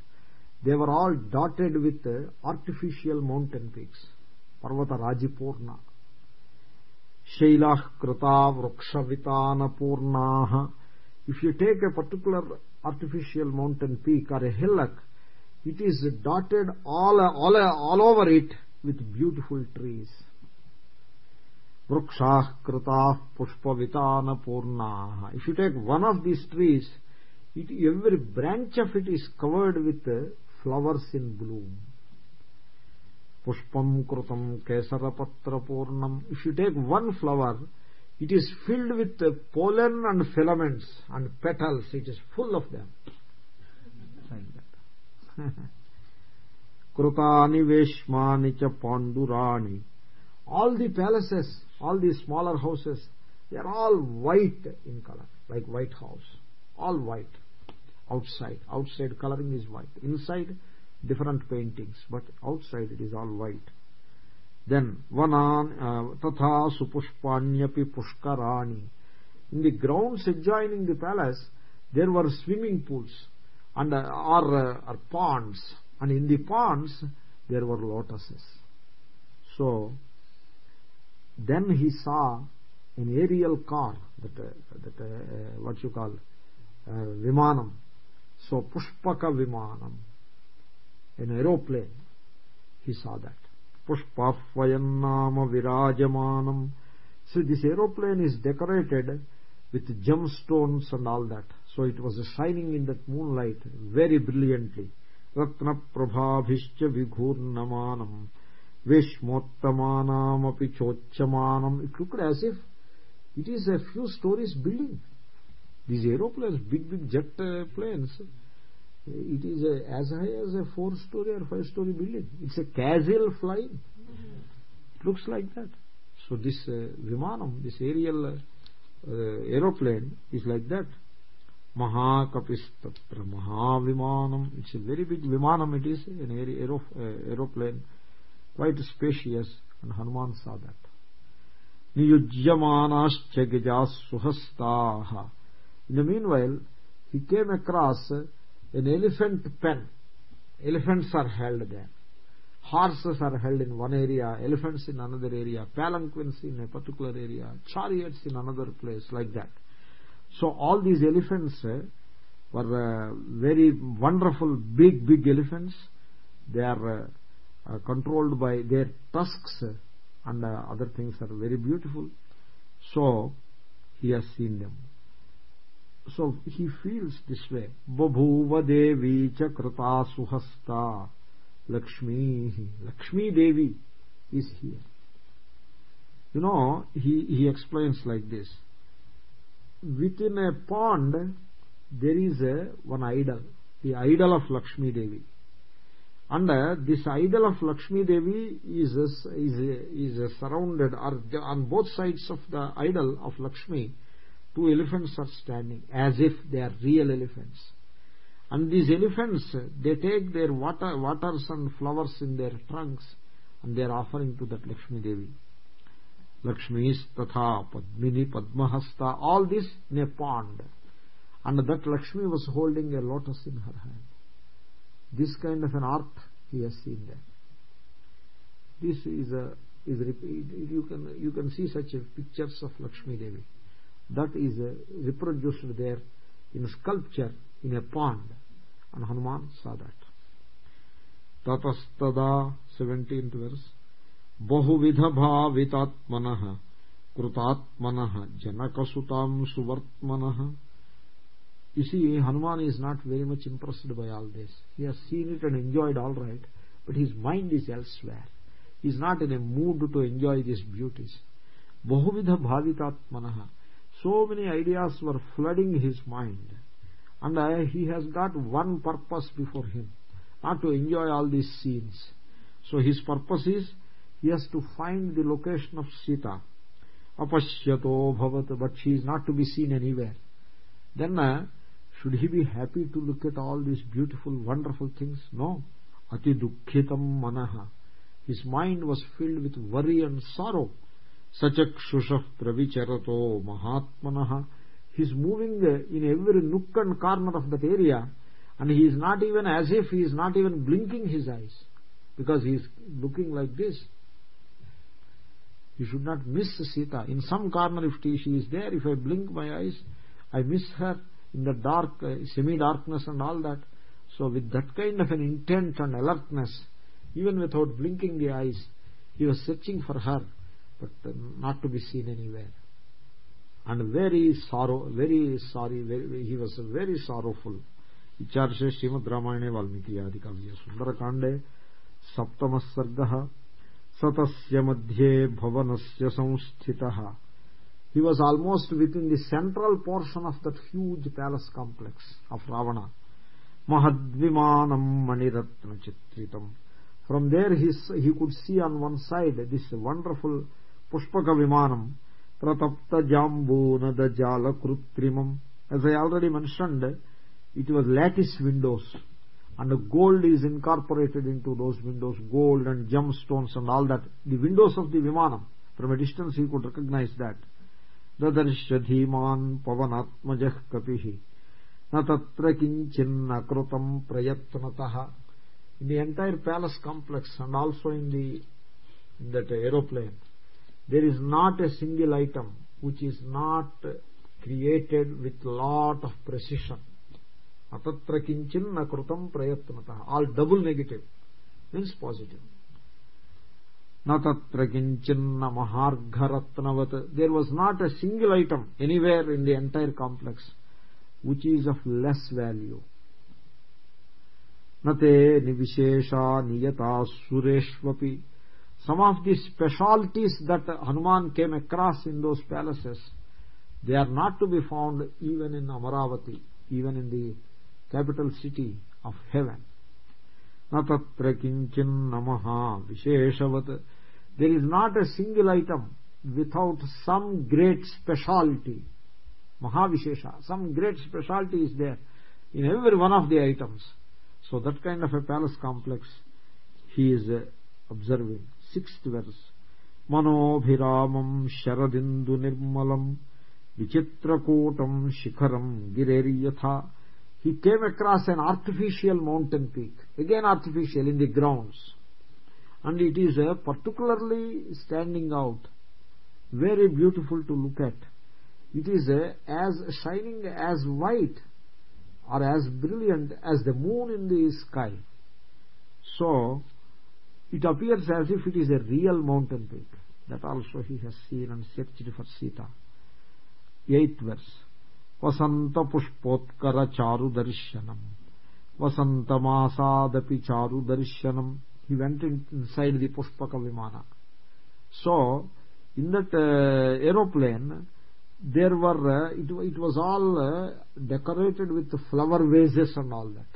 they were all dotted with artificial mountain peaks parvata rajipurna shailah krita vrikshavitana purnah if you take a particular artificial mountain peak or a hillock it is dotted all all all over it with beautiful trees. Vrukshah pushpavitana if you take one of these trees it, every branch of it is covered with uh, flowers in bloom. Pushpam krutam purnam. If you take one flower it is filled with uh, pollen and filaments and petals. It is full of them krutani veshmani cha all the palaces all the smaller houses they are all white in color like white house. All white. Outside. Outside coloring is white. Inside different paintings but outside it is all white. Then vanan uh, tatha supushpanyapi pushkarani. In the grounds adjoining the palace there were swimming pools and uh, or, uh, ponds. And in the ponds there were lotuses. So then he saw an aerial car that uh, that uh, what you call uh, vimanam. So pushpaka vimanam. An aeroplane. He saw that. Pushpafvayannama virajamanam. So this aeroplane is decorated with gemstones and all that so it was shining in that moonlight very brilliantly. Ratna prabhabhishcha vighurnamanam veshmottamanamapi chochamanam it looked as if it is a few stories building. These aeroplanes big big jet uh, planes it is a, as high as a four story or five story building. It's a casual flying. It looks like that. So this uh, vimanam this aerial uh, aeroplane is like that mahakapistatra mahavimanam. It's a very big vimanam it is an uh, aeroplane. Quite spacious and hanuman saw that. Niyujyamanascha gajas suhastaha in the meanwhile he came across an elephant pen. Elephants are held there. Horses are held in one area elephants in another area palanquins in a particular area chariots in another place like that so all these elephants uh, were uh, very wonderful big big elephants. They are uh controlled by their tusks and other things are very beautiful. So he has seen them. So he feels this way. Babhuva devi cha suhasta lakshmi lakshmi devi is here. You know he he explains like this within a pond there is a one idol the idol of lakshmi devi. And uh, this idol of lakshmi devi is is is surrounded or on both sides of the idol of lakshmi two elephants are standing as if they are real elephants. And these elephants they take their water waters and flowers in their trunks and they are offering to that lakshmi devi lakshmi is tatha padmini padmahasta all this in a pond. And that lakshmi was holding a lotus in her hand. This kind of an art he has seen there. This is a is you can you can see such pictures of lakshmi devi. That is reproduced there in sculpture in a pond. And Hanuman saw that. Tatastada 17th verse बहुविध भावतात्मन कृतात्मन जनक जनकसुताम सुवर्त्मन। इसी Hanuman is not very much impressed by all this he has seen it and enjoyed all right but his mind is elsewhere he is not in a mood to enjoy this beauties बहुविध भावितात्मन so many ideas were flooding his mind and he has got one purpose before him not to enjoy all these scenes. So his purpose is he has to find the location of sita. Apashyato bhavat but she is not to be seen anywhere. Then uh, should he be happy to look at all these beautiful wonderful things? No. Ati dukkhitam manaha. His mind was filled with worry and sorrow. Sachakshushah pravicharato mahatmanah he is moving in every nook and corner of that area and he is not even as if he is not even blinking his eyes because he is looking like this you should not miss sita in some corner if she is there if i blink my eyes i miss her in the dark uh, semi darkness and all that so with that kind of an intent and alertness even without blinking the eyes he was searching for her but not to be seen anywhere and very sorrow very sorry very, he was very sorrowful इचार्षे Shrimad रामायणे वाल्मीकि आदि काव्ये सुन्दरकाण्डे सप्तमः सर्गः सत्ये भवन से संस्थित. He was almost within the central portion of that huge palace complex of Ravana महद्विम मणिरत्न चित्रित from there he could see on one side this wonderful Pushpaka Vimana प्रतप्त जांबूनद जाल कृत्रिम as I already mentioned it was lattice windows and gold is incorporated into those windows gold and gemstones and all that. The windows of the vimanam from a distance he could recognize that. Dadarshya pavanatmajah kapihi. Na tatra kinchinna krutam prayatnatah in the entire palace complex and also in the in that aeroplane there is not a single item which is not created with lot of precision there was not a single item anywhere in the entire complex which is of less value nate nivishesha niyata sureshvapi some of the specialties that hanuman came across in those palaces they are not to be found even in amaravati even in the capital city of heaven na tatra kinchin namaha visheshavat there is not a single item without some great specialty mahavishesha some great specialty is there in every one of the items so that kind of a palace complex he is uh, observing sixth verse మనోభిరామం శరదిందు నిర్మలం విచిత్రకూటం శిఖరం గిరేర్యథ he came across an artificial mountain peak. Again artificial in the grounds. And it is uh, particularly standing out. Very beautiful to look at. It is uh, as shining as white or as brilliant as the moon in the sky. So it appears as if it is a real mountain peak. That also he has seen and searched for sita. Eighth verse वसन्तपुष्पोत्करचारुदर्शनम् वसन्तमासादपि चारुदर्शनम् he went inside the pushpakavimana. so in that uh, aeroplane there were uh, it, was all uh, decorated with flower vases and all that.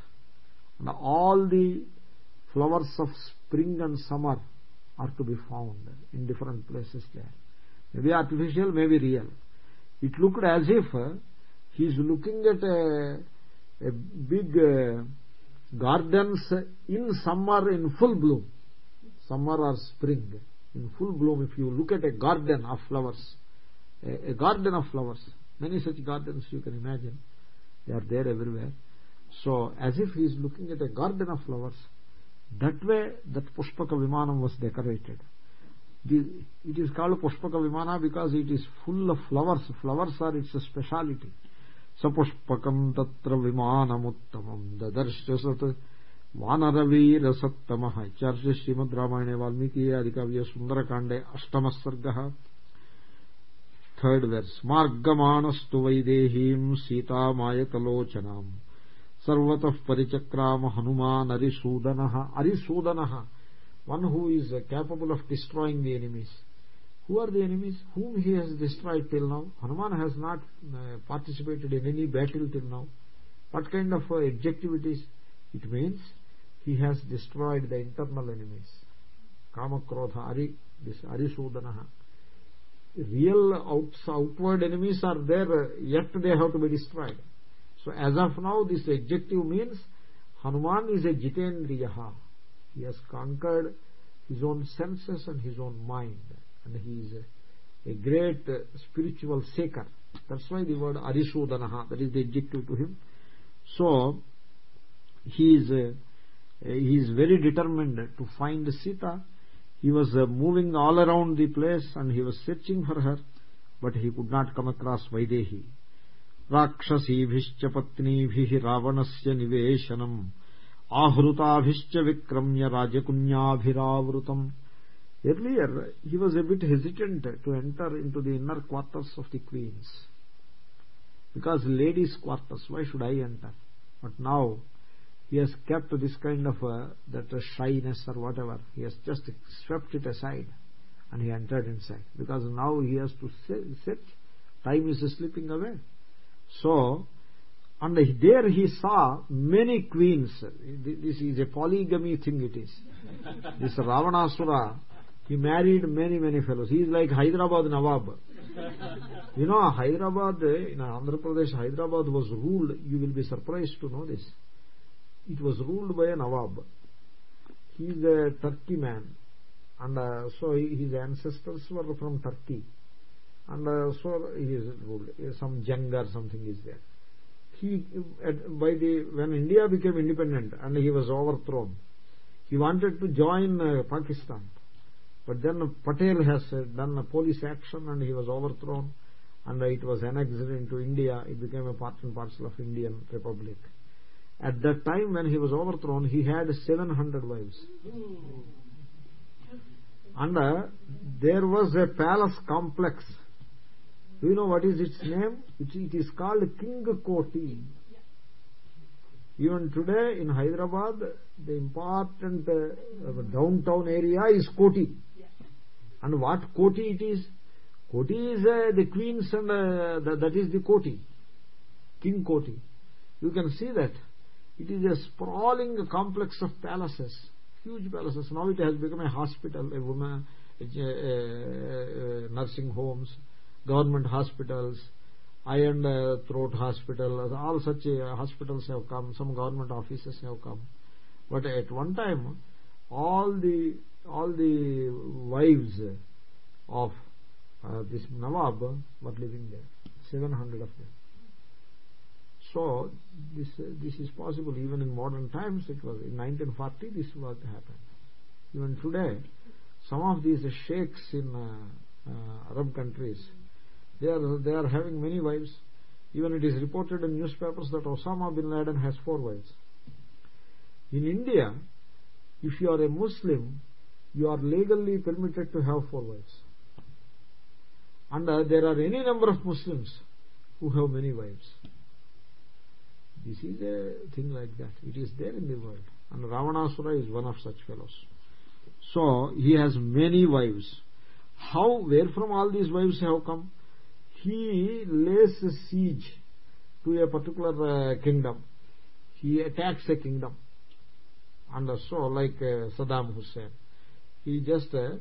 And all the flowers of spring and summer are to be found in different places there. Maybe artificial maybe real. It looked as if he is looking at a, a big uh, gardens in summer in full bloom. Summer or spring. In full bloom if you look at a garden of flowers a, a garden of flowers many such gardens you can imagine they are there everywhere. So as if he is looking at a garden of flowers that way that pushpaka vimanam was decorated. It is called pushpaka vimana because it is full of flowers. Flowers are its speciality सपुष्पकम् तत्र विमानमुत्तमम् ददर्श सत् वानरवीरसत्तमः। Church श्रीमद्रामायणे वाल्मीकीये अधिकाव्ये सुन्दरकाण्डे अष्टमः सर्गः। Third verse मार्गमाणस्तु वैदेहीम् सीतामायतलोचनाम्। सर्वतः परिचक्राम Hanuman अरिसूदनः। अरिसूदनः, one who is capable of destroying the enemies who are the enemies? Whom he has destroyed till now? Hanuman has not uh, participated in any battle till now. What kind of uh, adjective it is it means he has destroyed the internal enemies. Kama krodha ari this arisudana real outs, outward enemies are there yet they have to be destroyed. So as of now this adjective means hanuman is a jitendriya he has conquered his own senses and his own mind and he is a, a great uh, spiritual seeker. That's why the word arisudanaha that is the adjective to him. So he is he is very determined to find sita. He was uh, moving all around the place and he was searching for her but he could not come across vaidehi. राक्षसीभिश्च पत्नीभिः रावणस्य निवेशनम् Rajakunya विक्रम्य राजकुन्याभिरावृतम् earlier he was a bit hesitant to enter into the inner quarters of the queens. Because ladies quarters why should i enter? But now he has kept this kind of uh, that shyness or whatever. He has just swept it aside and he entered inside. Because now he has to sit. Time is slipping away. So and there he saw many queens. This is a polygamy thing it is. This ravanasura he married many many fellows. He is like hyderabad nawab. You know hyderabad in andhra pradesh hyderabad was ruled you will be surprised to know this. It was ruled by a nawab. He is a turkey man. And uh, so his ancestors were from turkey. And uh, so he is ruled. Some jang or something is there. He by the when india became independent and he was overthrown he wanted to join uh, pakistan but then patel has done a police action and he was overthrown. And it was annexed into india. It became a part and parcel of indian republic. At that time when he was overthrown he had 700 wives. And uh, there was a palace complex. Do you know what is its name? It, it is called king koti. Even today in hyderabad the important uh, downtown area is koti and what koti it is? Koti is uh, the queens and uh, the, that is the koti. King koti. You can see that. It is a sprawling complex of palaces. Huge palaces. Now it has become a hospital a woman a, a, a, nursing homes government hospitals iron uh, throat hospital. All such uh, hospitals have come. Some government offices have come. But at one time all the all the wives of uh, this nawab were living there 700 of them. So this uh, this is possible even in modern times it was in 1940 this was happened. Even today some of these sheikhs in uh, uh, arab countries they are they are having many wives. Even it is reported in newspapers that osama bin laden has four wives. In india if you are a muslim you are legally permitted to have four wives. And uh, there are any number of muslims who have many wives. This is a thing like that. It is there in the world. And ravanasura is one of such fellows. So he has many wives. How where from all these wives have come? He lays siege to a particular uh, kingdom. He attacks a kingdom. And so like uh, saddam hussein he just uh,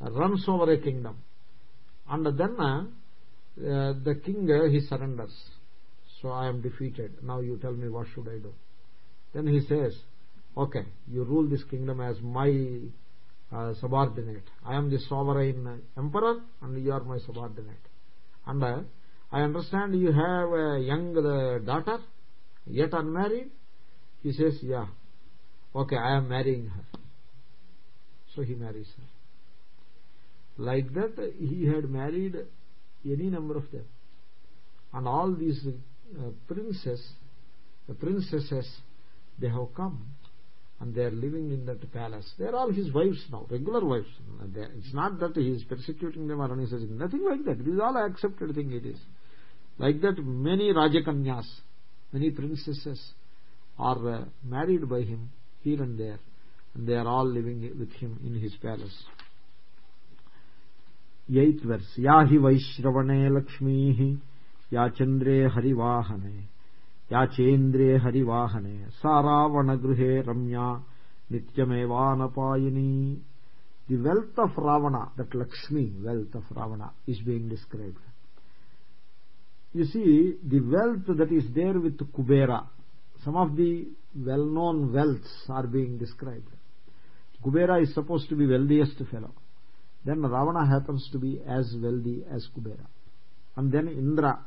runs over a kingdom. And then uh, the king uh, he surrenders. So i am defeated. Now you tell me what should i do? Then he says okay you rule this kingdom as my uh, subordinate. I am the sovereign emperor and you are my subordinate. And uh, i understand you have a young daughter yet unmarried. He says yeah. Okay i am marrying her so he marries her. Like that he had married any number of them. And all these uh, princes the princesses they have come and they are living in that palace. They are all his wives now regular wives. It's not that he is persecuting them or anything nothing like that. It is all accepted thing it is. Like that many rajakanyas many princesses are uh, married by him here and there and they are all living with him in his palace eighth verse yahi vaishravane lakshmi या चंद्रे हरिवाहने या चेन्द्रे हरिवाहने सा रावणगृहे रम्या नित्यमेवानपायिनी the wealth of ravana that lakshmi wealth of ravana is being described you see the wealth that is there with kubera some of the well known wealths are being described kubera is supposed to be wealthiest fellow then ravana happens to be as wealthy as kubera and then indra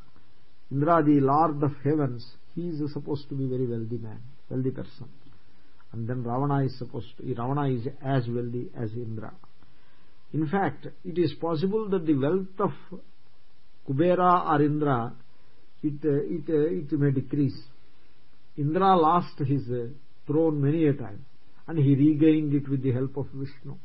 Indra, the Lord of heavens, he is supposed to be very wealthy man, wealthy person. And then Ravana is supposed to, Ravana is as wealthy as Indra. In fact, it is possible that the wealth of Kubera or Indra, it, it, it may decrease. Indra lost his throne many a time and he regained it with the help of Vishnu.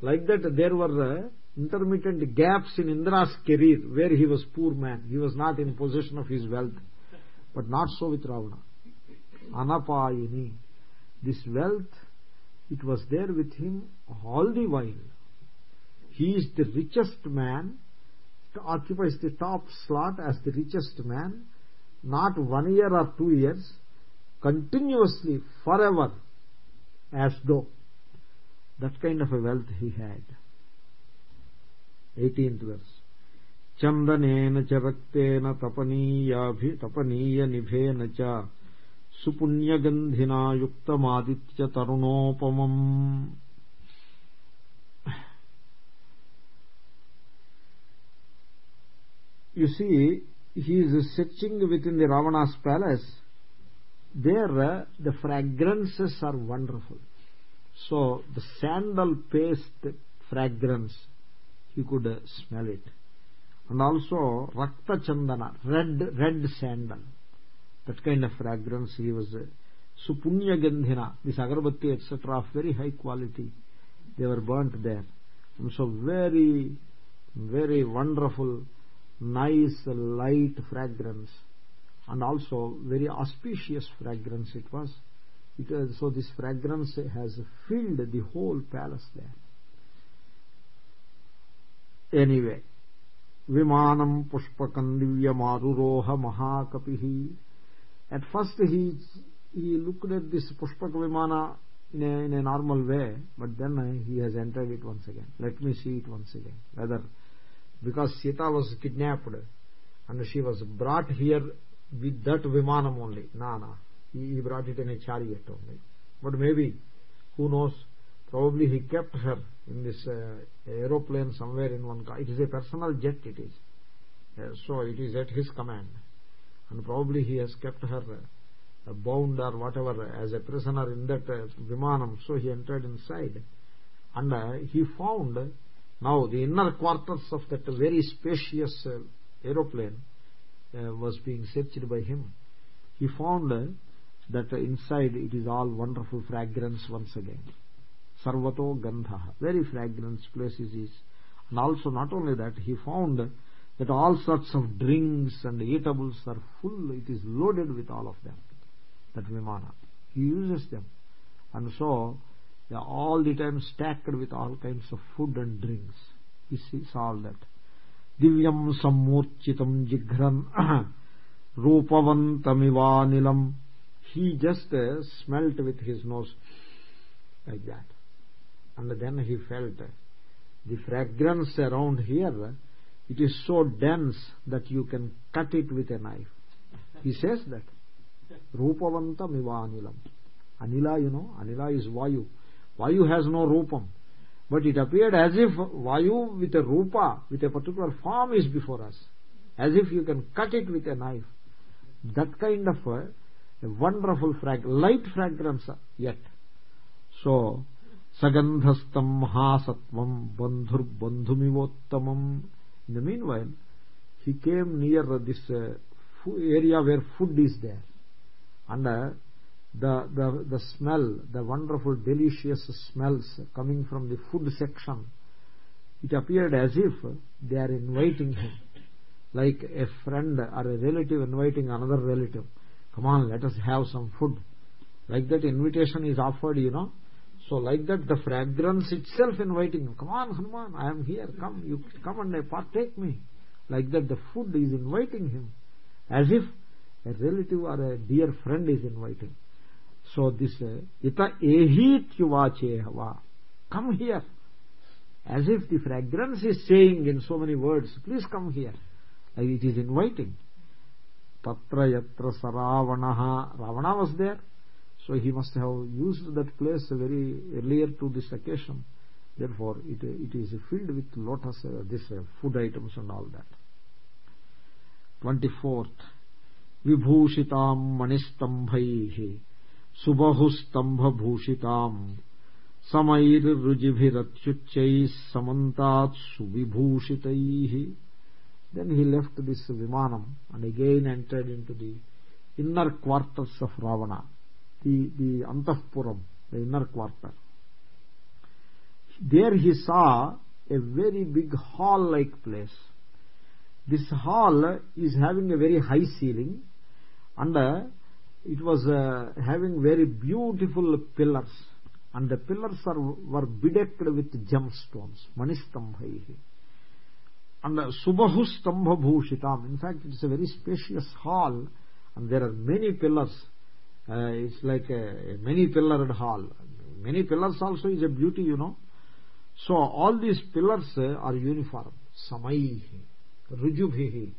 Like that, there were uh, intermittent gaps in Indra's career where he was poor man. He was not in possession of his wealth. But not so with Ravana. Anapayini. This wealth, it was there with him all the while. He is the richest man, occupies the top slot as the richest man, not one year or two years, continuously, forever, as though. That kind of a wealth he had. 18th verse चन्दनेन च रक्तेन तपनीयनिभेन च सुपुण्यगन्धिना युक्तमादित्यतरुणोपमम् you see he is searching within the ravana's palace there uh, the fragrances are wonderful. So the sandal paste fragrance he could uh, smell it. And also rakta chandana red red sandal. That kind of fragrance he was uh, supunya gandhina this agarbatti etc of very high quality. They were burnt there. And so very very wonderful nice light fragrance and also very auspicious fragrance it was uh, so this fragrance has filled the whole palace there. Anyway vimanam pushpakam divyamaruroha mahakapihi. At first he he looked at this pushpak vimana in a, in a normal way but then he has entered it once again. Let me see it once again whether because sita was kidnapped and she was brought here with that vimanam only. No no he, he brought it in a chariot only. But maybe who knows? Probably he kept her in this uh, aeroplane somewhere in one car. It is a personal jet it is. Uh, so it is at his command. And probably he has kept her uh, bound or whatever as a prisoner in that uh, vimanam. So he entered inside. And uh, he found now the inner quarters of that very spacious uh, aeroplane uh, was being searched by him. He found uh, that inside it is all wonderful fragrance once again. Sarvato gandha very fragrance places is. And also not only that he found that all sorts of drinks and eatables are full. It is loaded with all of them that vimana. He uses them. And so they are all the time stacked with all kinds of food and drinks. He sees all that he just uh, smelt with his nose like that. And then he felt the fragrance around here. It is so dense that you can cut it with a knife. He says that. Rupavantam ivanilam anila you know anila is vayu. Vayu has no rupam but it appeared as if vayu with a rupa with a particular form is before us. As if you can cut it with a knife. That kind of a, a wonderful frag light fragrance yet. So sagandhastam mahasatvam bandhur bandhumivottamam. In the meanwhile he came near this uh, area where food is there. And uh, the, the, the smell, the wonderful delicious smells coming from the food section, it appeared as if they are inviting him, like a friend or a relative inviting another relative. Come on, let us have some food. Like that invitation is offered, you know. So like that, the fragrance itself inviting you. Come on, Hanuman, I am here. Come, you come and partake me. Like that, the food is inviting him, as if a relative or a dear friend is inviting. So this it एहीच्युवाचेह वा come here as if the fragrance is saying in so many words please come here it is inviting तत्र यत्र Sarawan Ravana was there so he must have used that place very earlier to this occasion there for it it is filled with lotus this food items and all that twenty fourth विभूषिता मणिस्तंभ सुविभूषितैः and again entered into the inner quarters of ravana the the antahpuram the inner quarter there he saw a very big hall like place this hall is having a very high ceiling and uh, it was uh, having very beautiful pillars. And the pillars are were bedecked with gemstones manistambhaihi and uh, subahu stambha bhushitam in fact it's a very spacious hall. And there are many pillars. Uh, it's like a, a many pillared hall. Many pillars also is a beauty you know. So all these pillars uh, are uniform. Samaihi. Rujubhihi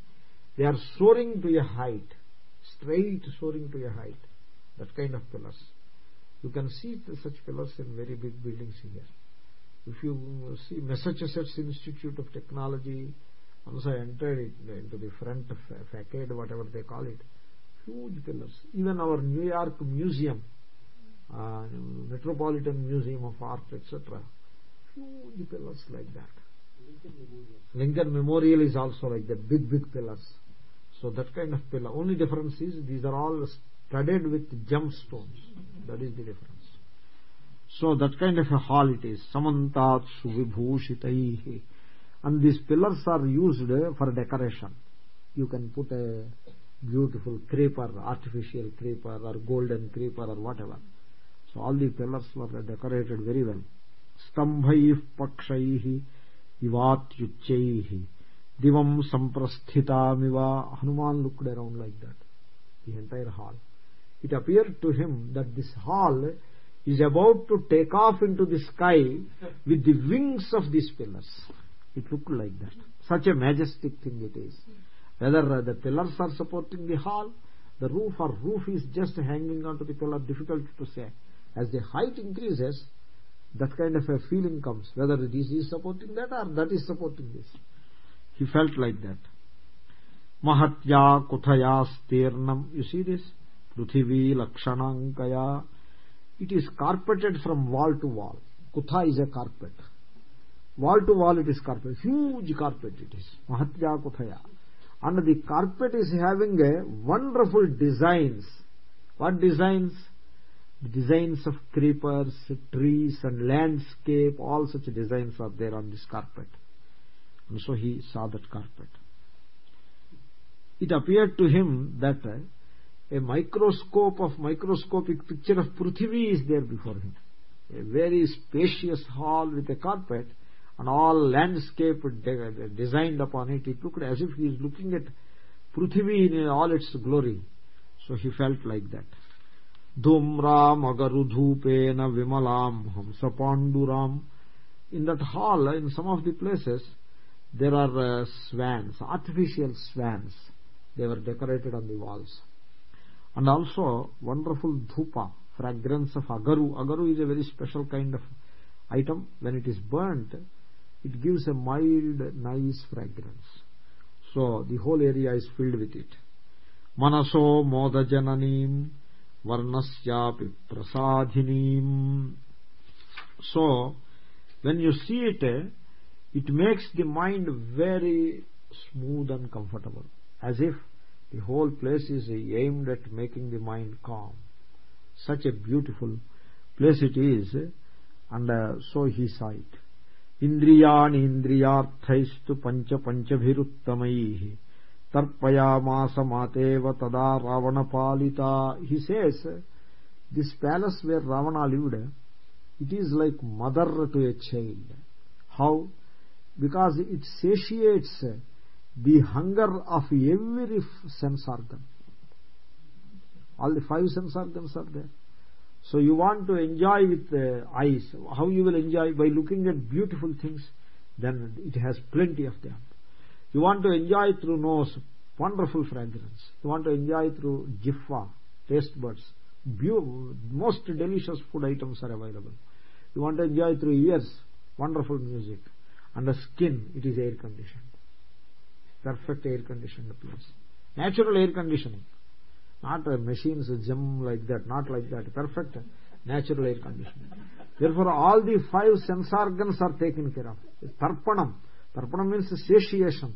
they are soaring to a height straight soaring to a height that kind of pillars. You can see such pillars in very big buildings here. If you see Massachusetts Institute of Technology once I entered it, into the front facade whatever they call it huge pillars. Even our New York Museum uh, Metropolitan Museum of Art etc huge pillars like that. Lincoln Memorial is also like that big big pillars so that kind of pillar. Only difference is these are all studded with gemstones. That is the difference. So that kind of a hall it is. Samantat suvibhushitaihi and these pillars are used for decoration. You can put a beautiful creeper artificial creeper or golden creeper or whatever. So all the pillars were decorated very well. Stambhaih pakshaihi ivatyuchaihi divam samprasthitamiva hanuman looked around like that. The entire hall. It appeared to him that this hall is about to take off into the sky with the wings of these pillars. It looked like that. Such a majestic thing it is. Whether the pillars are supporting the hall the roof or roof is just hanging onto the pillar difficult to say. As the height increases that kind of a feeling comes whether this is supporting that or that is supporting this he felt like that. Mahatya kuthaya stirnam. You see this? Pruthivi lakshanankaya it is carpeted from wall to wall. Kutha is a carpet. Wall to wall it is carpet. Huge carpet it is. Mahatya kuthaya. And the carpet is having a wonderful designs. What designs? The designs of creepers trees and landscape all such designs are there on this carpet and so he saw that carpet. It appeared to him that a microscope of microscopic picture of prithvi is there before him. A very spacious hall with a carpet and all landscape designed upon it. It looked as if he is looking at prithvi in all its glory. So he felt like that. Dhumram agarudhupena vimalam hamsapanduram in that hall in some of the places there are uh, swans artificial swans. They were decorated on the walls. And also wonderful dhupa fragrance of agaru. Agaru is a very special kind of item. When it is burnt it gives a mild nice fragrance. So the whole area is filled with it. Manaso modajananim varnasyapi prasadhinim. So when you see it it makes the mind very smooth and comfortable as if the whole place is aimed at making the mind calm such a beautiful place it is and uh, so he saw it ఇంద్రియాణి ఇంద్రియార్థైస్తు పంచ పంచభిరుత్తమై తర్పయామాస మాతేవ తదా రావణపాలిత he says this palace wear Ravana lived it is like mother to a child how because it satiates the hunger of every sense organ all the five sense organs are there. So you want to enjoy with uh, the eyes how you will enjoy? By looking at beautiful things then it has plenty of them. You want to enjoy through nose wonderful fragrance. You want to enjoy through jiffa taste buds. Most delicious food items are available. You want to enjoy through ears wonderful music the skin it is air conditioned perfect air conditioned place. Natural air conditioning. Not uh, machines jump like that not like that. Perfect natural air conditioning. Therefore all the five sense organs are taken care of. Tarpanam. Tarpanam means satiation.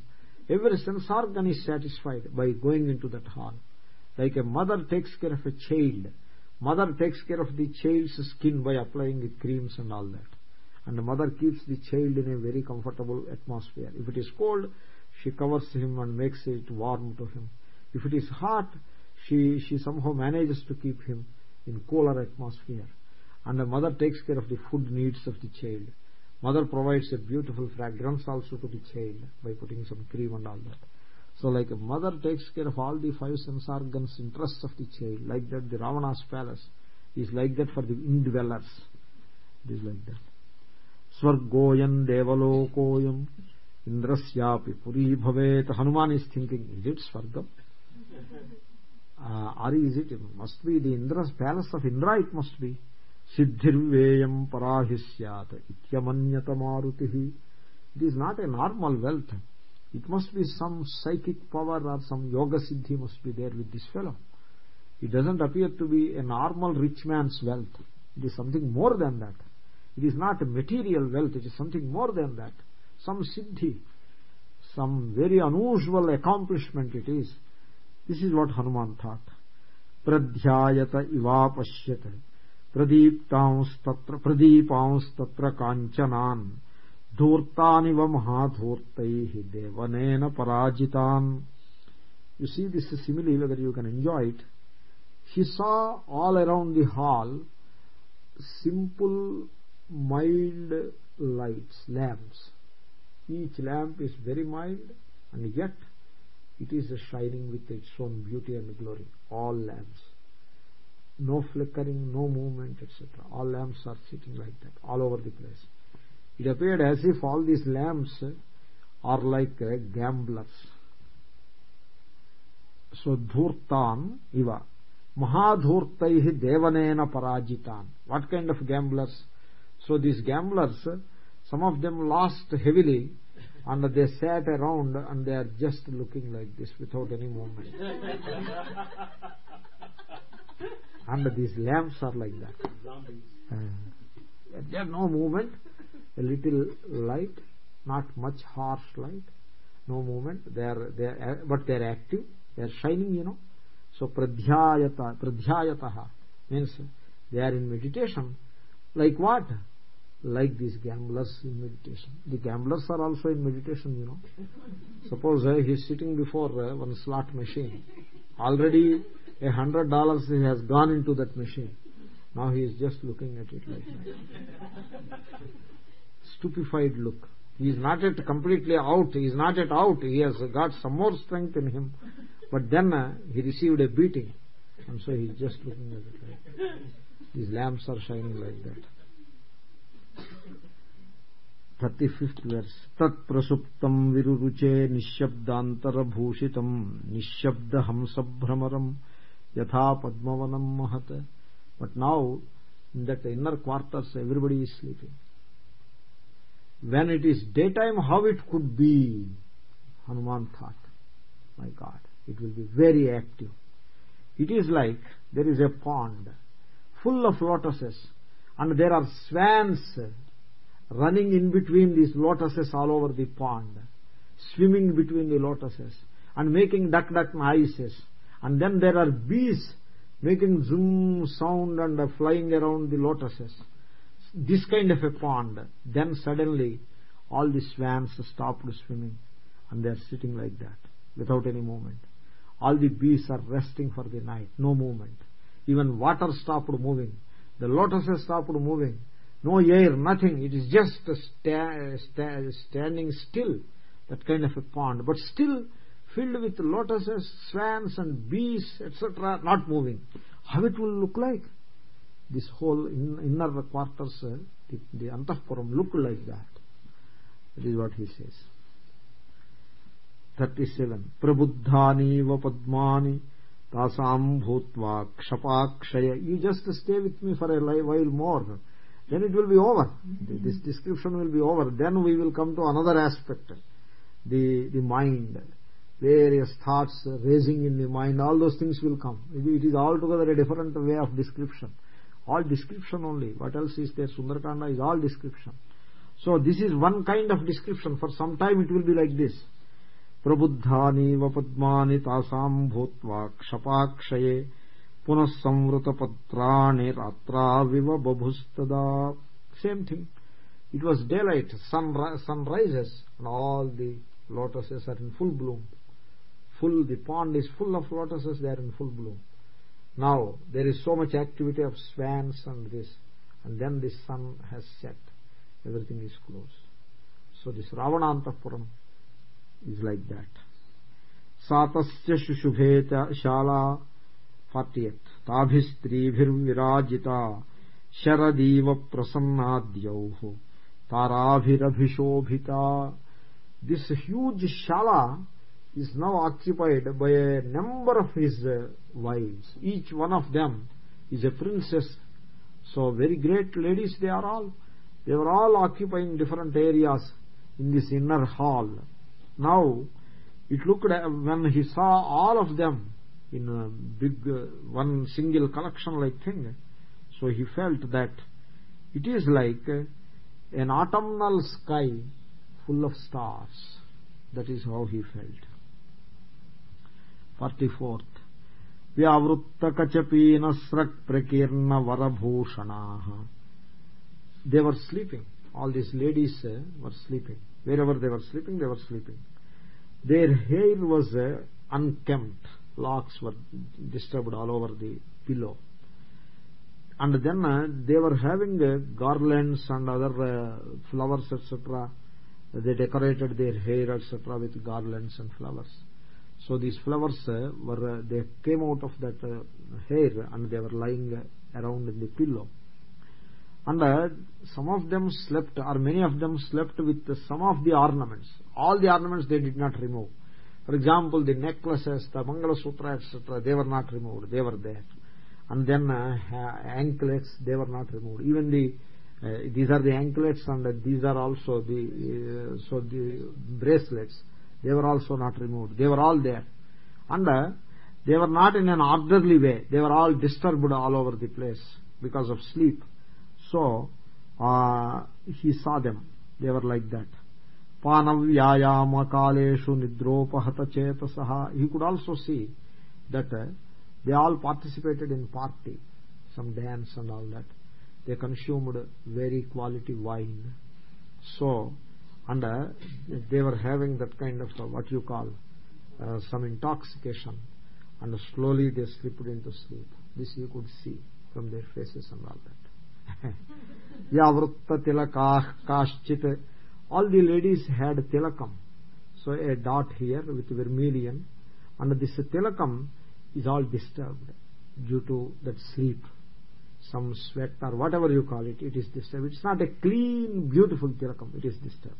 Every sense organ is satisfied by going into that hall. Like a mother takes care of a child mother takes care of the child's skin by applying creams and all that and the mother keeps the child in a very comfortable atmosphere. If it is cold she covers him and makes it warm to him. If it is hot she she somehow manages to keep him in cooler atmosphere. And the mother takes care of the food needs of the child. Mother provides a beautiful fragrance also to the child by putting some cream and all that. So like a mother takes care of all the five sense organs interests of the child. Like that the ravana's palace is like that for the indwellers. It is like that swargoyam devalokoyam indrasyapi puri bhavet hanuman is thinking is it swargam uh, or is it, it must be the Indra's palace of Indra it must be. Siddhirveyam parahisyat ityamanyata marutihi it is not a normal wealth. It must be some psychic power or some yoga siddhi must be there with this fellow. It doesn't appear to be a normal rich man's wealth. It is something more than that it is not material wealth it is something more than that some siddhi some very unusual accomplishment it is this is what hanuman thought pradhyayata ivapashyat प्रदीप्तांस्तत्र प्रदीपांस्तत्र काञ्चनान् धूर्तानिव महाधूर्तैः देवनेन पराजितान् you see this is simile whether you can enjoy it he saw all around the hall simple mild lights lamps. Each lamp is very mild and yet it is shining with its own beauty and glory. All lamps. No flickering no movement etc all lamps are sitting like that all over the place. It appeared as if all these lamps are like uh, gamblers. So dhurtan iva. Mahadhurtaih devanena parajitan. What kind of gamblers so these gamblers some of them lost heavily and they sat around and they are just looking like this without any movement. And these lamps are like that. Uh, there no movement. A little light not much harsh light. No movement. They are they are but they are active. They are shining you know. So pradhyayata pradhyayatah means they are in meditation. Like what like these gamblers in meditation. The gamblers are also in meditation you know. Suppose uh, he is sitting before uh, one slot machine. Already a hundred dollars has gone into that machine. Now he is just looking at it like that. Stupefied look. He is not yet completely out. He is not yet out. He has got some more strength in him. But then uh, he received a beating. And so he is just looking at it like these lamps are shining like that thirty fifth verse विरुचे निशब्दातरभूषित निःशब्द हंस भ्रमरम यथा पद्मवनम महत but now in that inner quarters everybody is sleeping when it is day time how it could be Hanuman thought my god it will be very active it is like there is a pond full of lotuses and there are swans running in between these lotuses all over the pond swimming between the lotuses and making duck duck noises. And then there are bees making zoom sound and flying around the lotuses. This kind of a pond. Then suddenly all the swans stopped swimming and they are sitting like that without any movement. All the bees are resting for the night. No movement. Even water stopped moving the lotuses stopped moving. No air nothing. It is just sta sta standing still that kind of a pond. But still filled with lotuses swans and bees etc not moving. How it will look like? This whole inner quarters uh, the, the antahpuram look like that. That is what he says. 37 prabuddhani va padmani tasam bhutva kshapakshaya you just stay with me for a while more then it will be over. This description will be over. Then we will come to another aspect. The the mind. Various thoughts raising in the mind all those things will come. It is altogether a different way of description. All description only. What else is there? Sundarakanda is all description. So this is one kind of description. For some time it will be like this प्रबुद्धानि व पद्मानि तासाम् भूत्वा क्षपाक्षये पुनः संवृतपत्राणि रात्राविव बभुस्तदा same thing it was daylight sun sun rises and all the lotuses are in full bloom full the pond is full of lotuses they are in full bloom now there is so much activity of swans and this and then the sun has set everything is closed so this ravanantapuram is like that satasya shushubheta shala 40th ताभिस्त्रीभिर्विराजिता शरदीव प्रसन्नाद्यौः ताराभिरभिशोभिता this huge shala is now occupied by a number of his uh, wives each one of them is a princess so very great ladies they are all they were all occupying different areas in this inner hall now it looked when he saw all of them in a big uh, one single collection like thing so he felt that it is like uh, an autumnal sky full of stars. That is how he felt. 44th vyavrittakachapinasrak prakirna varabhushanaah they were sleeping. All these ladies uh, were sleeping. Wherever they were sleeping they were sleeping their hair was uh, unkempt. Locks were disturbed all over the pillow. And then uh, they were having uh, garlands and other uh, flowers etc they decorated their hair etc with garlands and flowers. So these flowers uh, were uh, they came out of that uh, hair and they were lying around in the pillow. And some of them slept or many of them slept with some of the ornaments all the ornaments they did not remove. For example the necklaces the mangala sutra etc they were not removed. They were there. And then uh, anklets they were not removed. Even the uh, these are the anklets and these are also the uh, so the bracelets they were also not removed. They were all there. And uh, they were not in an orderly way. They were all disturbed all over the place because of sleep. So uh, he saw them. They were like that panavyayama kaleshu nidropahata chetasaha he could also see that uh, they all participated in party some dance and all that. They consumed very quality wine. So and uh, they were having that kind of uh, what you call some intoxication and slowly they slipped into sleep. This you could see from their faces and all that. Yavrutta tilakah kaschit all the ladies had tilakam. So a dot here with vermilion. And this tilakam is all disturbed due to that sleep. Some sweat or whatever you call it it is disturbed. It's not a clean beautiful tilakam. It is disturbed.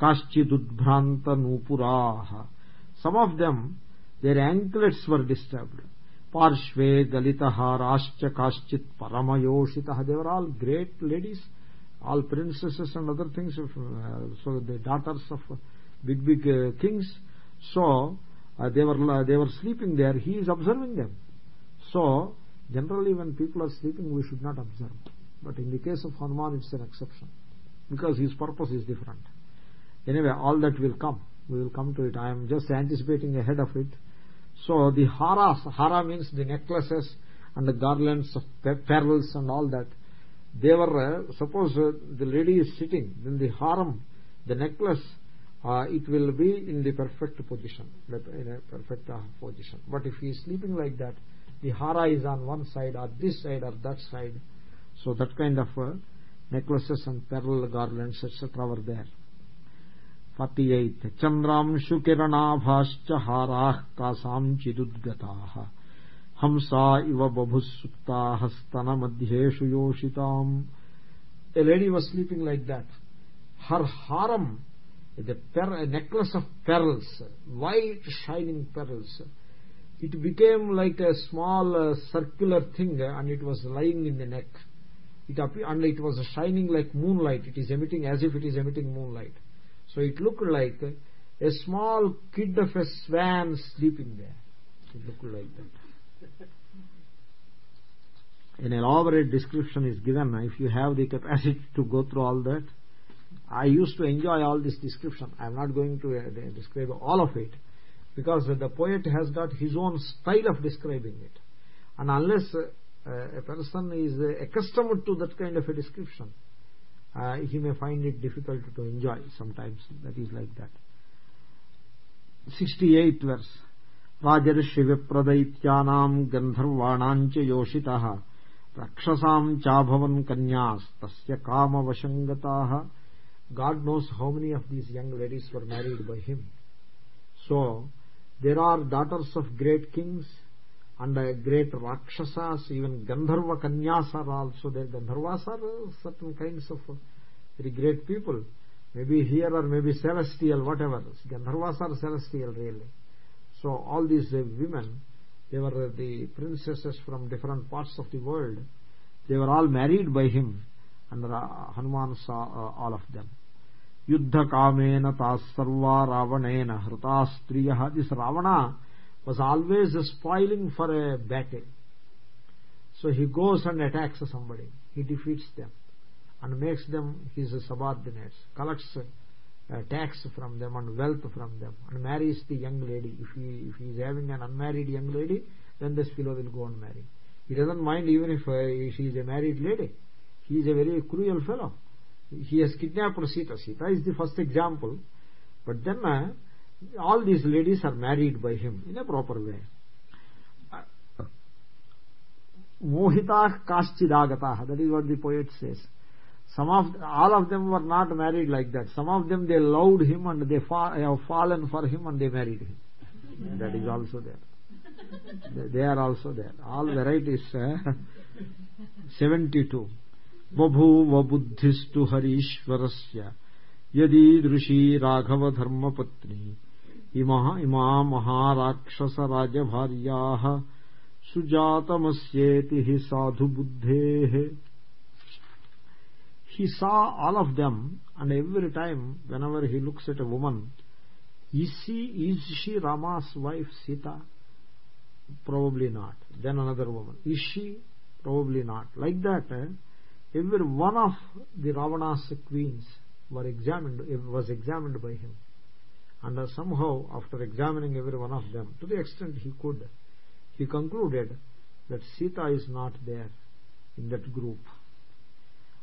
Kaschidudbhranta nupuraha. Some of them their anklets were disturbed. Parshve galitaharascha kaschit paramayoshitah they were all great ladies all princesses and other things uh, so the daughters of big big uh, kings. So uh, they were they were sleeping there. He is observing them. So generally when people are sleeping we should not observe. But in the case of hanuman it's an exception. Because his purpose is different. Anyway all that will come. We will come to it. I am just anticipating ahead of it. So the haras hara means the necklaces and the garlands of pearls and all that they were uh, suppose uh, the lady is sitting then the harem the necklace uh, it will be in the perfect position in a perfect uh, position. But if he is sleeping like that the hara is on one side or this side or that side. So that kind of uh, necklaces and pearl garlands etc were there. 48 chandraam shukiranabhascharaah kasam हंसा इव बभुः स्तनमध्येषु योषिताम् a lady was sleeping like that her harem the a necklace of pearls white shining pearls it became like a small uh, circular thing uh, and it was lying in the neck it and it was shining like moonlight it is emitting as if it is emitting moonlight so it looked like a small kid of a swan sleeping there it looked like that an elaborate description is given. If you have the capacity to go through all that i used to enjoy all this description. I am not going to uh, describe all of it because the poet has got his own style of describing it. And unless uh, a person is uh, accustomed to that kind of a description uh, he may find it difficult to enjoy sometimes. That is like that. 68 verse राजर्षिविप्रदैत्यानाम् गन्धर्वाणाम् च योषितः there are daughters of great kings and uh, great rakshasas even gandharva kanyas are also there gandharvas are certain kinds of uh, very great people maybe here or maybe celestial whatever gandharvas are celestial really so all these uh, women they were uh, the princesses from different parts of the world. They were all married by him and hanuman saw uh, all of them. Yuddha kamena tas sarva ravanena hruta striyah this ravana was always spoiling for a battle. So he goes and attacks somebody. He defeats them and makes them his subordinates collects uh, tax from them and wealth from them. And marries the young lady. If he if he is having an unmarried young lady then this fellow will go and marry. He doesn't mind even if uh, she is a married lady. He is a very cruel fellow. He has kidnapped sita. Sita is the first example. But then uh, all these ladies are married by him in a proper way. Mohitah kaschidagataah that is what the poet says some of all of them were not married like that some of them they loved him and they fa have fallen for him and they married him that is also there they are also there all varieties uh, 72 बभूव बुद्धिस्तु हरीश्वरस्य यदीदृशी राघवधर्मपत्नी इमा महाराक्षसराजभार्याः सुजातमस्येति हि साधुबुद्धेः he saw all of them and every time whenever he looks at a woman is she is she rama's wife sita? Probably not. Then another woman. Is she? Probably not. Like that eh? every one of the ravana's queens were examined was examined by him. And somehow after examining every one of them to the extent he could he concluded that sita is not there in that group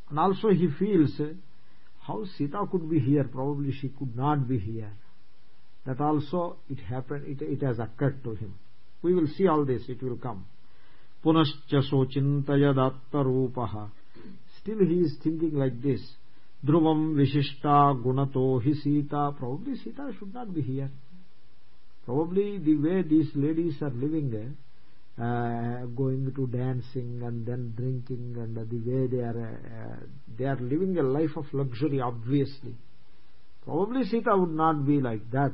and also he feels how Sita could be here probably she could not be here. That also it happened it, it has occurred to him. We will see all this it will come. Punascha sochintayadatta still he is thinking like this. Dhruvam vishishta gunato hi sita. Probably sita should not be here. Probably the way these ladies are living uh, going to dancing and then drinking and the way they are uh, they are living a life of luxury obviously. Probably sita would not be like that.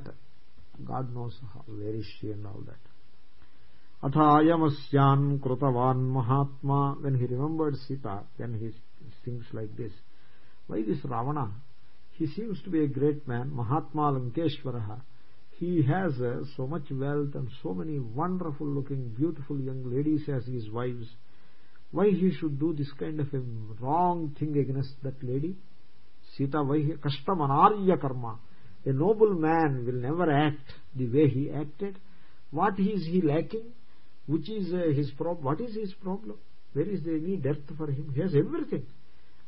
God knows how, where is she and all that. Athayamasyan krutavan mahatma. When he remembered sita then he thinks like this why this ravana? He seems to be a great man mahatma lankeshwaraha he has uh, so much wealth and so many wonderful looking beautiful young ladies as his wives. Why he should do this kind of a wrong thing against that lady? Sita why kashtamanarya karma. A noble man will never act the way he acted. What is he lacking? Which is uh, his problem what is his problem? Where is there any death for him? He has everything.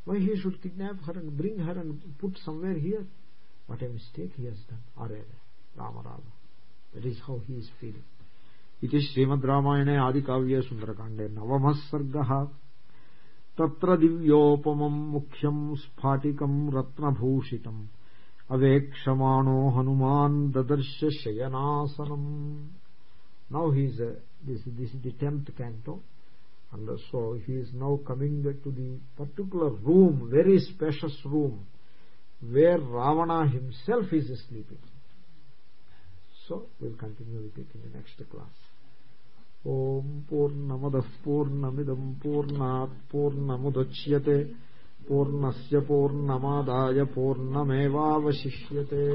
Why he should kidnap her and bring her and put somewhere here? What a mistake he has done. Or रामराम that is how he is feeling इति श्रीमद्रामायणे आदिकाव्ये सुन्दरकाण्डे नवमः सर्गः तत्र दिव्योपमम् मुख्यम् स्फाटिकम् रत्नभूषितम् अवेक्षमाणो हनुमान् ददर्श शयनासनम् now he is uh, this this is the 10th canto and so he is now coming to the particular room very spacious room where ravana himself is sleeping So, we'll continue with it in the next class. ॐ पूर्णमदः पूर्णमिदम् पूर्णात् पूर्णमुदच्यते पूर्णस्य पूर्णमादाय पूर्णमेवावशिष्यते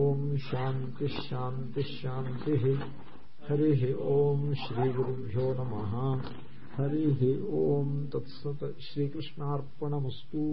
ॐ शान्तिश्शान्तिश्शान्तिः हरिः ॐ श्रीगुरुभ्यो नमः हरिः ॐ तत्सत् श्रीकृष्णार्पणमस्तु